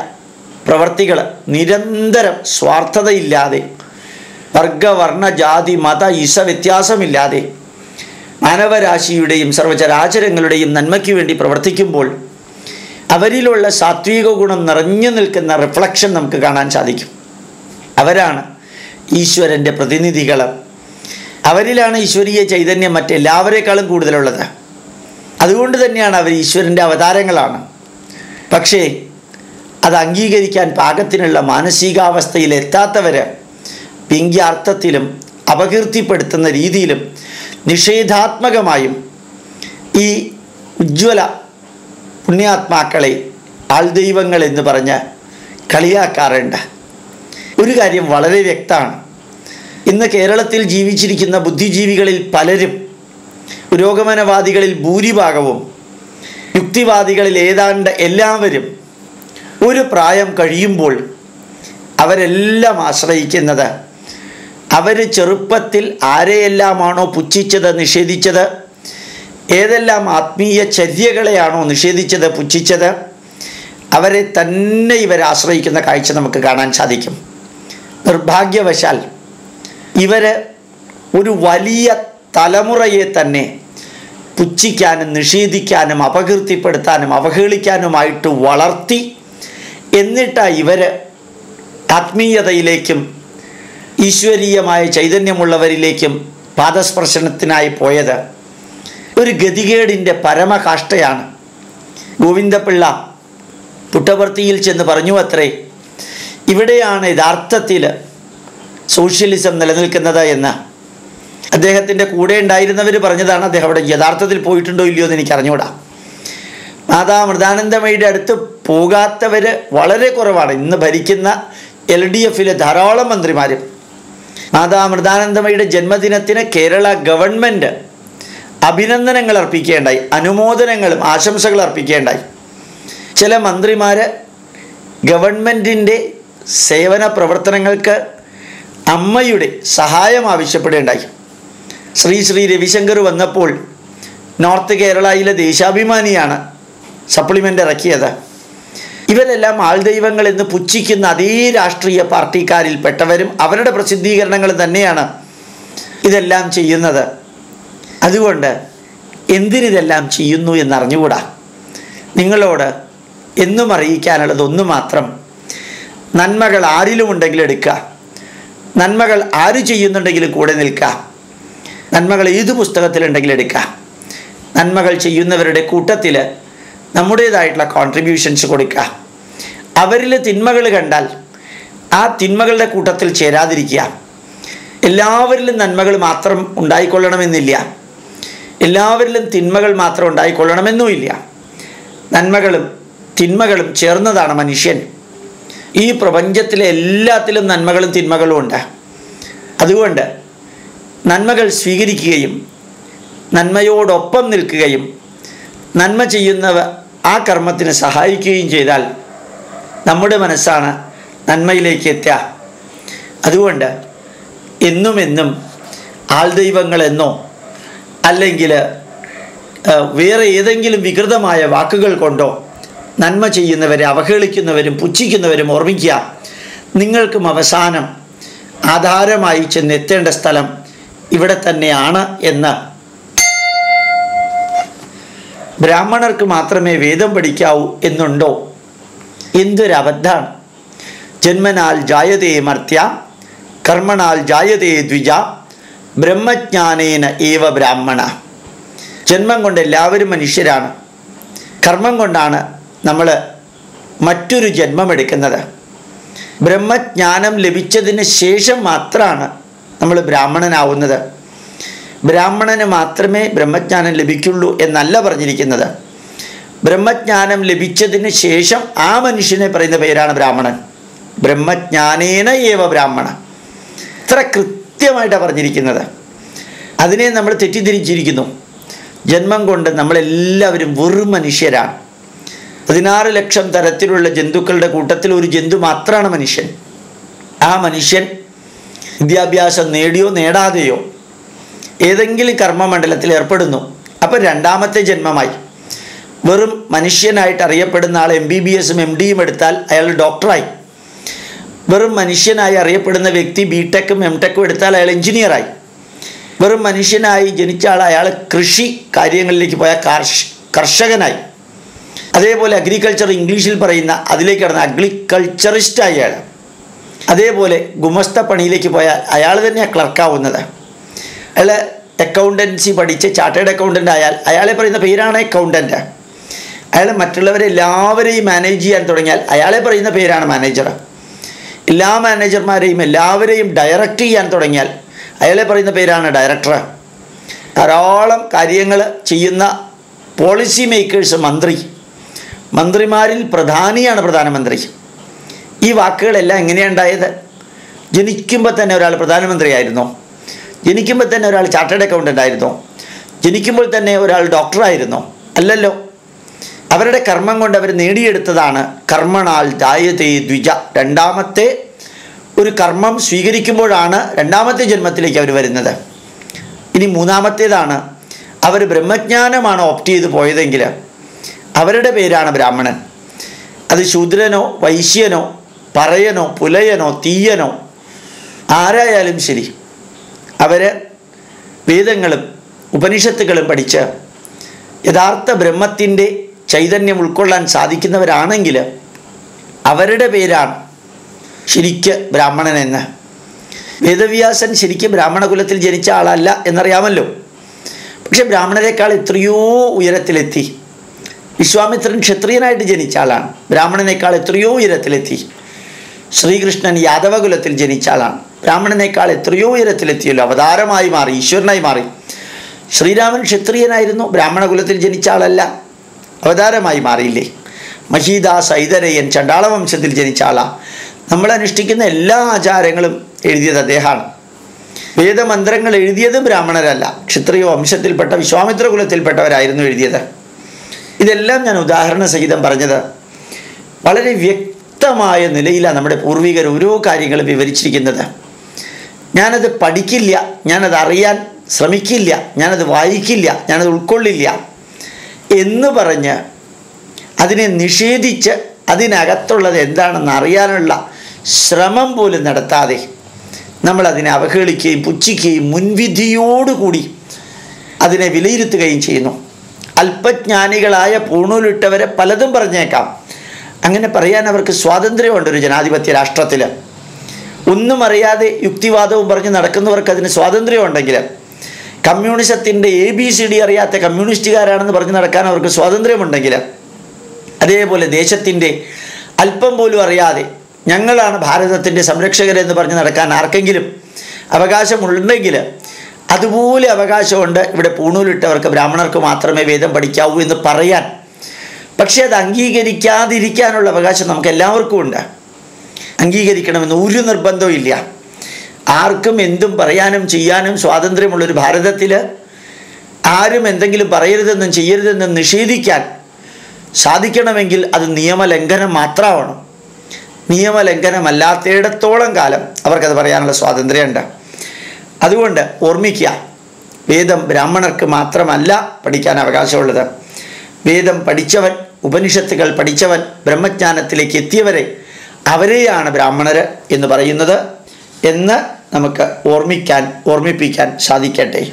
പ്രവർത്തികൾ നിരന്തരം സ്വാർത്ഥതയില്ലാതെ വർഗവർണ ജാതി മത ഇസ വ്യത്യാസമില്ലാതെ മാനവരാശിയുടെയും സർവചരാചരങ്ങളുടെയും നന്മയ്ക്ക് വേണ്ടി പ്രവർത്തിക്കുമ്പോൾ അവരിലുള്ള സാത്വിക ഗുണം നിറഞ്ഞു നിൽക്കുന്ന റിഫ്ലക്ഷൻ നമുക്ക് കാണാൻ സാധിക്കും. അവരാണ് ഈശ്വരന്റെ പ്രതിനിധികൾ അവരിലാണ് ഈശ്വരീയ ചൈതന്യം മറ്റെല്ലാവരെക്കാളും കൂടുതലുള്ളത്. അതുകൊണ്ട് തന്നെയാണ് അവർ ഈശ്വരന്റെ അവതാരങ്ങളാണ്. പക്ഷേ അത് അംഗീകരിക്കാൻ പാകത്തിനുള്ള മാനസികാവസ്ഥയിൽ എത്താത്തവർ വ്യംഗ്യാർത്ഥത്തിലും അപകീർത്തിപ്പെടുത്തുന്ന രീതിയിലും നിഷേധാത്മകമായും ഈ ഉജ്ജ്വല പുണ്യാത്മാക്കളെ ആൾദൈവങ്ങൾ എന്ന് പറഞ്ഞ് കളിയാക്കാറുണ്ട്. ഒരു കാര്യം വളരെ വ്യക്തമാണ്. ഇന്ന് കേരളത്തിൽ ജീവിച്ചിരിക്കുന്ന ബുദ്ധിജീവികളിൽ പലരും പുരോഗമനവാദികളിൽ ഭൂരിഭാഗവും യുക്തിവാദികളിൽ ഏതാണ്ട് എല്ലാവരും ഒരു പ്രായം കഴിയുമ്പോൾ അവരെല്ലാം ആശ്രയിക്കുന്നത് അവർ ചെറുപ്പത്തിൽ ആരെയെല്ലാമാണോ പുച്ഛിച്ചത് നിഷേധിച്ചത് ഏതെല്ലാം ആത്മീയ ചര്യകളെയാണോ നിഷേധിച്ചത് പുച്ഛിച്ചത്? അവരെ തന്നെ ഇവർ ആശ്രയിക്കുന്ന കാഴ്ച നമുക്ക് കാണാൻ സാധിക്കും. നിർഭാഗ്യവശാൽ ഇവർ ഒരു വലിയ തലമുറയെ തന്നെ പുച്ഛിക്കാനും നിഷേധിക്കാനും അപകീർത്തിപ്പെടുത്താനും അവഹേളിക്കാനുമായിട്ട് വളർത്തി എന്നിട്ടാ ഇവർ ആത്മീയതയിലേക്കും ഈശ്വരീയമായ ചൈതന്യമുള്ളവരിലേക്കും പാദസ്പർശനത്തിനായി പോയത്. ഒരു ഗതികേടിന്റെ പരമകാഷ്ടയാണ് ഗോവിന്ദപിള്ള പുട്ടപർത്തിയിൽ ചെന്ന് പറഞ്ഞു അത്രേ ഇവിടെയാണ് യഥാർത്ഥത്തിൽ സോഷ്യലിസം നിലനിൽക്കുന്നത് എന്ന്. അദ്ദേഹത്തിന്റെ കൂടെ ഉണ്ടായിരുന്നവർ പറഞ്ഞതാണ് അദ്ദേഹം അവിടെ യഥാർത്ഥത്തിൽ പോയിട്ടുണ്ടോ ഇല്ലയോ എന്ന് എനിക്ക് അറിഞ്ഞുകൂടാ മാതാ മൃദാനന്ദമയുടെ അടുത്ത് പോകാത്തവർ വളരെ കുറവാണ്. ഇന്ന് ഭരിക്കുന്ന എൽ ഡി എഫിലെ ധാരാളം മന്ത്രിമാരും. മാതാ മൃദാനന്ദമയുടെ ജന്മദിനത്തിന് കേരള ഗവൺമെന്റ് അഭിനന്ദനങ്ങൾ അർപ്പിക്കേണ്ടായി അനുമോദനങ്ങളും ആശംസകൾ അർപ്പിക്കേണ്ടായി. ചില മന്ത്രിമാർ ഗവൺമെന്റിന്റെ സേവന പ്രവർത്തനങ്ങൾക്ക് അമ്മയുടെ സഹായം ആവശ്യപ്പെടേണ്ടായി ശ്രീ ശ്രീ രവിശങ്കർ വന്നപ്പോൾ നോർത്ത് കേരളയിലെ ദേശാഭിമാനിയാണ് സപ്ലിമെന്റ് ഇറക്കിയത്. ഇവരെല്ലാം ആൾദൈവങ്ങൾ എന്ന് പുച്ഛിക്കുന്ന അതേ രാഷ്ട്രീയ പാർട്ടിക്കാരിൽപ്പെട്ടവരും അവരുടെ പ്രസിദ്ധീകരണങ്ങൾ തന്നെയാണ് ഇതെല്ലാം ചെയ്യുന്നത്. അതുകൊണ്ട് എന്തിനിതെല്ലാം ചെയ്യുന്നു എന്നറിഞ്ഞുകൂടാ. നിങ്ങളോട് എന്നും അറിയിക്കാനുള്ളത് ഒന്ന് മാത്രം. നന്മകൾ ആരിലും ഉണ്ടെങ്കിൽ എടുക്കുക. നന്മകൾ ആര് ചെയ്യുന്നുണ്ടെങ്കിലും കൂടെ നിൽക്കുക. നന്മകൾ ഏത് പുസ്തകത്തിലുണ്ടെങ്കിലും എടുക്കുക. നന്മകൾ ചെയ്യുന്നവരുടെ കൂട്ടത്തിൽ നമ്മുടേതായിട്ടുള്ള കോൺട്രിബ്യൂഷൻസ് കൊടുക്കുക. അവരിൽ തിന്മകൾ കണ്ടാൽ ആ തിന്മകളുടെ കൂട്ടത്തിൽ ചേരാതിരിക്കുക. എല്ലാവരിലും നന്മകൾ മാത്രം ഉണ്ടായിക്കൊള്ളണമെന്നില്ല. എല്ലാവരിലും തിന്മകൾ മാത്രം ഉണ്ടായിക്കൊള്ളണമെന്നുമില്ല. നന്മകളും തിന്മകളും ചേർന്നതാണ് മനുഷ്യൻ. ഈ പ്രപഞ്ചത്തിലെ എല്ലാത്തിലും നന്മകളും തിന്മകളും ഉണ്ട്. അതുകൊണ്ട് നന്മകൾ സ്വീകരിക്കുകയും നന്മയോടൊപ്പം നിൽക്കുകയും നന്മ ചെയ്യുന്നവ ആ കർമ്മത്തിന് സഹായിക്കുകയും ചെയ്താൽ നമ്മുടെ മനസ്സാണ് നന്മയിലേക്ക് എത്തുക. അതുകൊണ്ട് എന്നും എന്നും ആൾദൈവങ്ങളെന്നോ അല്ലെങ്കിൽ വേറെ ഏതെങ്കിലും വികൃതമായ വാക്കുകൾ കൊണ്ടോ നന്മ ചെയ്യുന്നവരെ അവഹേളിക്കുന്നവരും പുച്ഛിക്കുന്നവരും ഓർമ്മിക്കുക. നിങ്ങൾക്കും അവസാനം ആധാരമായി ചെന്നെത്തേണ്ട സ്ഥലം ഇവിടെ തന്നെയാണ് എന്ന്. ബ്രാഹ്മണർക്ക് മാത്രമേ വേദം പഠിക്കാവൂ എന്നുണ്ടോ? എന്തൊരബദ്ധാണ് ജന്മനാൽ ജായതേ മർത്യ കർമ്മണാൽ ജായതേ ദ്വിജ ബ്രഹ്മജ്ഞാനേന ഏവ ബ്രാഹ്മണ. ജന്മം കൊണ്ട് എല്ലാവരും മനുഷ്യരാണ്. കർമ്മം കൊണ്ടാണ് നമ്മൾ മറ്റൊരു ജന്മം എടുക്കുന്നത്. ബ്രഹ്മജ്ഞാനം ലഭിച്ചതിന് ശേഷം മാത്രമാണ് നമ്മൾ ബ്രാഹ്മണനാവുന്നത്. ബ്രാഹ്മണന് മാത്രമേ ബ്രഹ്മജ്ഞാനം ലഭിക്കുള്ളൂ എന്നല്ല പറഞ്ഞിരിക്കുന്നത്. ബ്രഹ്മജ്ഞാനം ലഭിച്ചതിന് ശേഷം ആ മനുഷ്യനെ പറയുന്ന പേരാണ് ബ്രാഹ്മണൻ. ബ്രഹ്മജ്ഞാനേന ഏവ ബ്രാഹ്മണ. ഇത്ര കൃത്യമായിട്ടാണ് പറഞ്ഞിരിക്കുന്നത്. അതിനെ നമ്മൾ തെറ്റിദ്ധരിച്ചിരിക്കുന്നു. ജന്മം കൊണ്ട് നമ്മളെല്ലാവരും വെറും മനുഷ്യരാണ്. പതിനാറ് ലക്ഷം തരത്തിലുള്ള ജന്തുക്കളുടെ കൂട്ടത്തിൽ ഒരു ജന്തു മാത്രമാണ് മനുഷ്യൻ. ആ മനുഷ്യൻ വിദ്യാഭ്യാസം നേടിയോ നേടാതെയോ ഏതെങ്കിലും കർമ്മമണ്ഡലത്തിൽ ഏർപ്പെടുന്നു. അപ്പം രണ്ടാമത്തെ ജന്മമായി. വെറും മനുഷ്യനായിട്ട് അറിയപ്പെടുന്ന ആൾ എം ബി ബി എസും എം ഡിയും എടുത്താൽ അയാൾ ഡോക്ടറായി വെറും മനുഷ്യനായി അറിയപ്പെടുന്ന വ്യക്തി ബി ടെക്കും എം ടെക്കും എടുത്താൽ അയാൾ എഞ്ചിനീയറായി വെറും മനുഷ്യനായി ജനിച്ച ആൾ അയാൾ കൃഷി കാര്യങ്ങളിലേക്ക് പോയ കർഷകനായി. അതേപോലെ അഗ്രികൾച്ചർ ഇംഗ്ലീഷിൽ പറയുന്ന അതിലേക്ക് കടന്ന അഗ്രികൾച്ചറിസ്റ്റായി അയാൾ. അതേപോലെ ഗുമസ്ത പണിയിലേക്ക് പോയാൽ അയാൾ തന്നെയാണ് ക്ലർക്കാവുന്നത് അയാൾ അക്കൗണ്ടൻസി പഠിച്ച് ചാർട്ടേഡ് അക്കൗണ്ടന്റ് ആയാൽ അയാളെ പറയുന്ന പേരാണ് അക്കൗണ്ടന്റ് അയാൾ മറ്റുള്ളവരെ എല്ലാവരെയും മാനേജ് ചെയ്യാൻ തുടങ്ങിയാൽ അയാളെ പറയുന്ന പേരാണ് മാനേജർ എല്ലാ മാനേജർമാരെയും എല്ലാവരെയും ഡയറക്റ്റ് ചെയ്യാൻ തുടങ്ങിയാൽ അയാളെ പറയുന്ന പേരാണ് ഡയറക്ടർ ധാരാളം കാര്യങ്ങൾ ചെയ്യുന്ന പോളിസി മേക്കേഴ്സ് മന്ത്രി. മന്ത്രിമാരിൽ പ്രധാനിയാണ് പ്രധാനമന്ത്രി. ഈ വാക്കുകളെല്ലാം എങ്ങനെയാണ് ജനിക്കുമ്പോൾ തന്നെ ഒരാൾ പ്രധാനമന്ത്രിയായിരുന്നു ജനിക്കുമ്പോൾ തന്നെ ഒരാൾ ചാർട്ടേഡ് അക്കൗണ്ടന്റ് ആയിരുന്നു. ജനിക്കുമ്പോൾ തന്നെ ഒരാൾ ഡോക്ടറായിരുന്നു അല്ലല്ലോ. അവരുടെ കർമ്മം കൊണ്ട് അവർ നേടിയെടുത്തതാണ് കർമ്മണാൽ ജായതേ ദ്വിജ. രണ്ടാമത്തെ ഒരു കർമ്മം സ്വീകരിക്കുമ്പോഴാണ് രണ്ടാമത്തെ ജന്മത്തിലേക്ക് അവർ വരുന്നത്. ഇനി മൂന്നാമത്തേതാണ്. അവർ ബ്രഹ്മജ്ഞാനമാണ് ഓപ്റ്റ് ചെയ്ത് പോയതെങ്കിൽ അവരുടെ പേരാണ് ബ്രാഹ്മണൻ. അത് ശൂദ്രനോ വൈശ്യനോ പറയനോ പുലയനോ തീയനോ ആരായാലും ശരി അവർ വേദങ്ങളും ഉപനിഷത്തുകളും പഠിച്ച് യഥാർത്ഥ ബ്രഹ്മത്തിന്റെ ചൈതന്യം ഉൾക്കൊള്ളാൻ സാധിക്കുന്നവരാണെങ്കിൽ അവരുടെ പേരാണ് ശരിക്ക് ബ്രാഹ്മണൻ എന്ന്. വേദവ്യാസൻ ശരിക്കും ബ്രാഹ്മണകുലത്തിൽ ജനിച്ച ആളല്ല എന്നറിയാമല്ലോ. പക്ഷെ ബ്രാഹ്മണരെക്കാൾ എത്രയോ ഉയരത്തിലെത്തി. വിശ്വാമിത്രൻ ക്ഷത്രിയനായിട്ട് ജനിച്ച ആളാണ്. ബ്രാഹ്മണനേക്കാൾ എത്രയോ ഉയരത്തിലെത്തി. ശ്രീകൃഷ്ണൻ യാദവകുലത്തിൽ ജനിച്ച ആളാണ്. ബ്രാഹ്മണനേക്കാൾ എത്രയോ ഉയരത്തിലെത്തിയല്ലോ. അവതാരമായി മാറി ഈശ്വരനായി മാറി. ശ്രീരാമൻ ക്ഷത്രിയനായിരുന്നു. ബ്രാഹ്മണകുലത്തിൽ ജനിച്ച ആളല്ല. അവതാരമായി മാറിയില്ലേ? മഹീദ സൈതരയ്യൻ ചണ്ടാള വംശത്തിൽ ജനിച്ച ആളാ. നമ്മൾ അനുഷ്ഠിക്കുന്ന എല്ലാ ആചാരങ്ങളും എഴുതിയത് അദ്ദേഹമാണ്. വേദമന്ത്രങ്ങൾ എഴുതിയത് ബ്രാഹ്മണരല്ല. ക്ഷത്രിയ വംശത്തിൽപ്പെട്ട വിശ്വാമിത്ര കുലത്തിൽപ്പെട്ടവരായിരുന്നു എഴുതിയത്. ഇതെല്ലാം ഞാൻ ഉദാഹരണ സഹിതം പറഞ്ഞത് വളരെ വ്യക്തമായ നിലയിലാണ് നമ്മുടെ പൂർവികർ ഓരോ കാര്യങ്ങളും വിവരിച്ചിരിക്കുന്നത്. ഞാനത് പഠിക്കില്ല ഞാനത് അറിയാൻ ശ്രമിക്കില്ല ഞാനത് വായിക്കില്ല ഞാനത് ഉൾക്കൊള്ളില്ല. എന്ന് പറഞ്ഞ് അതിനെ നിഷേധിച്ച് അതിനകത്തുള്ളത് എന്താണെന്ന് അറിയാനുള്ള ശ്രമം പോലും നടത്താതെ നമ്മൾ അതിനെ അവഹേളിക്കുകയും പുച്ഛിക്കുകയും മുൻവിധിയോടുകൂടി അതിനെ വിലയിരുത്തുകയും ചെയ്യുന്നു. അല്പജ്ഞാനികളായ പൂണൂലിട്ടവരെ പലതും പറഞ്ഞേക്കാം. അങ്ങനെ പറയാൻ അവർക്ക് സ്വാതന്ത്ര്യമുണ്ട് ഒരു ജനാധിപത്യ രാഷ്ട്രത്തിൽ ഒന്നും അറിയാതെ യുക്തിവാദവും പറഞ്ഞ് നടക്കുന്നവർക്ക് അതിന് സ്വാതന്ത്ര്യമുണ്ടെങ്കിൽ കമ്മ്യൂണിസത്തിന്റെ എ ബി സി ഡി അറിയാത്ത കമ്മ്യൂണിസ്റ്റുകാരാണെന്ന് പറഞ്ഞ് നടക്കാൻ അവർക്ക് സ്വാതന്ത്ര്യമുണ്ടെങ്കിൽ അതേപോലെ ദേശത്തിന്റെ അല്പം പോലും അറിയാതെ ഞങ്ങളാണ് ഭാരതത്തിന്റെ സംരക്ഷകരെന്ന് പറഞ്ഞ് നടക്കാൻ ആർക്കെങ്കിലും അവകാശമുണ്ടെങ്കിൽ അതുപോലെ അവകാശമുണ്ട് ഇവിടെ പൂണൂലിട്ടവർക്ക് ബ്രാഹ്മണർക്ക് മാത്രമേ വേദം പഠിക്കാവൂ എന്ന് പറയാൻ. പക്ഷേ അത് അംഗീകരിക്കാതിരിക്കാനുള്ള അവകാശം നമുക്ക് എല്ലാവർക്കും ഉണ്ട്. അംഗീകരിക്കണമെന്ന് ഒരു നിർബന്ധവും ഇല്ല. ആർക്കും എന്തും പറയാനും ചെയ്യാനും സ്വാതന്ത്ര്യമുള്ളൊരു ഭാരതത്തിൽ ആരും എന്തെങ്കിലും പറയരുതെന്നും ചെയ്യരുതെന്നും നിഷേധിക്കാൻ സാധിക്കണമെങ്കിൽ അത് നിയമലംഘനം മാത്രമാണ്. നിയമലംഘനമല്ലാത്തയിടത്തോളം കാലം അവർക്കത് പറയാനുള്ള സ്വാതന്ത്ര്യമുണ്ട്. അതുകൊണ്ട് ഓർമ്മിക്കുക വേദം ബ്രാഹ്മണർക്ക് മാത്രമല്ല പഠിക്കാൻ അവകാശമുള്ളത്. വേദം പഠിച്ചവൻ ഉപനിഷത്തുകൾ പഠിച്ചവൻ ബ്രഹ്മജ്ഞാനത്തിലേക്ക് എത്തിയവരെ അവരെയാണ് ബ്രാഹ്മണർ എന്ന് പറയുന്നത് എന്ന് നമുക്ക് ഓർമ്മിക്കാൻ ഓർമ്മിപ്പിക്കാൻ സാധിക്കട്ടെ.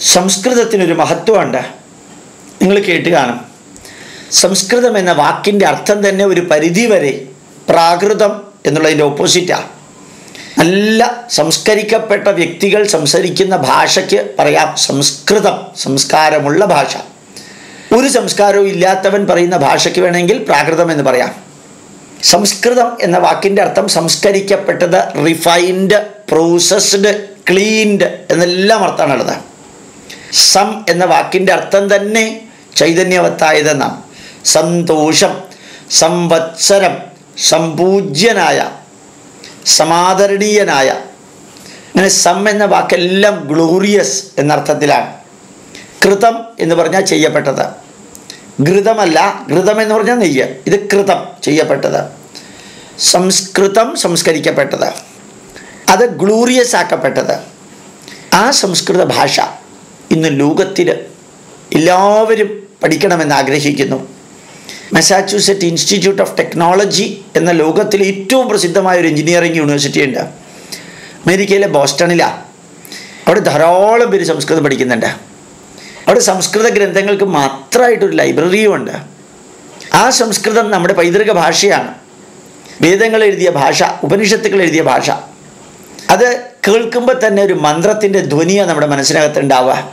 സംസ്കൃതത്തിനൊരു മഹത്വമുണ്ട്. നിങ്ങൾ കേട്ട് കാണും. സംസ്കൃതം എന്ന വാക്കിന്റെ അർത്ഥം തന്നെ ഒരു പരിധി വരെ പ്രാകൃതം എന്നുള്ളതിന്റെ ഓപ്പോസിറ്റാണ് നല്ല സംസ്കരിക്കപ്പെട്ട വ്യക്തികൾ സംസാരിക്കുന്ന ഭാഷയ്ക്ക് പറയാം സംസ്കൃതം സംസ്കാരമുള്ള ഭാഷ. ഒരു സംസ്കാരവും ഇല്ലാത്തവൻ പറയുന്ന ഭാഷയ്ക്ക് വേണമെങ്കിൽ പ്രാകൃതം എന്ന് പറയാം. സംസ്കൃതം എന്ന വാക്കിന്റെ അർത്ഥം സംസ്കരിക്കപ്പെട്ടത് റിഫൈൻഡ് പ്രോസസ്ഡ് ക്ലീൻഡ് എന്നെല്ലാം അർത്ഥമാണുള്ളത്. സം എന്ന വാക്കിന്റെ അർത്ഥം തന്നെ ചൈതന്യവത്തായതെന്നാണ്. സന്തോഷം സംവത്സരം സംപൂജ്യനായ സമാദരണീയനായ. അങ്ങനെ സം എന്ന വാക്കെല്ലാം ഗ്ലോറിയസ് എന്നർത്ഥത്തിലാണ്. കൃതം എന്ന് പറഞ്ഞാൽ ചെയ്യപ്പെട്ടത്. ഘൃതമല്ല ഘൃതം എന്ന് പറഞ്ഞാൽ നെയ്യ്. ഇത് കൃതം ചെയ്യപ്പെട്ടത്. സംസ്കൃതം സംസ്കരിക്കപ്പെട്ടത്. അത് ഗ്ലൂറിയസ് ആക്കപ്പെട്ടത്. ആ സംസ്കൃത ഭാഷ ഇന്ന് ലോകത്തിൽ എല്ലാവരും പഠിക്കണമെന്ന് ആഗ്രഹിക്കുന്നു. മെസാച്യൂസെറ്റ് ഇൻസ്റ്റിറ്റ്യൂട്ട് ഓഫ് ടെക്നോളജി എന്ന ലോകത്തിലെ ഏറ്റവും പ്രസിദ്ധമായ ഒരു എഞ്ചിനീയറിംഗ് യൂണിവേഴ്സിറ്റി ഉണ്ട്. അമേരിക്കയിലെ ബോസ്റ്റണിലാണ് അവിടെ ധാരാളം പേര് സംസ്കൃതം പഠിക്കുന്നുണ്ട്. അവിടെ സംസ്കൃത ഗ്രന്ഥങ്ങൾക്ക് മാത്രമായിട്ടൊരു ലൈബ്രറിയും ഉണ്ട് ആ സംസ്കൃതം നമ്മുടെ പൈതൃക ഭാഷയാണ്. വേദങ്ങൾ എഴുതിയ ഭാഷ ഉപനിഷത്തുക്കൾ എഴുതിയ ഭാഷ. അത് കേൾക്കുമ്പോൾ തന്നെ ഒരു മന്ത്രത്തിന്റെ ധ്വനിയാണ് നമ്മുടെ മനസ്സിനകത്ത് ഉണ്ടാവുക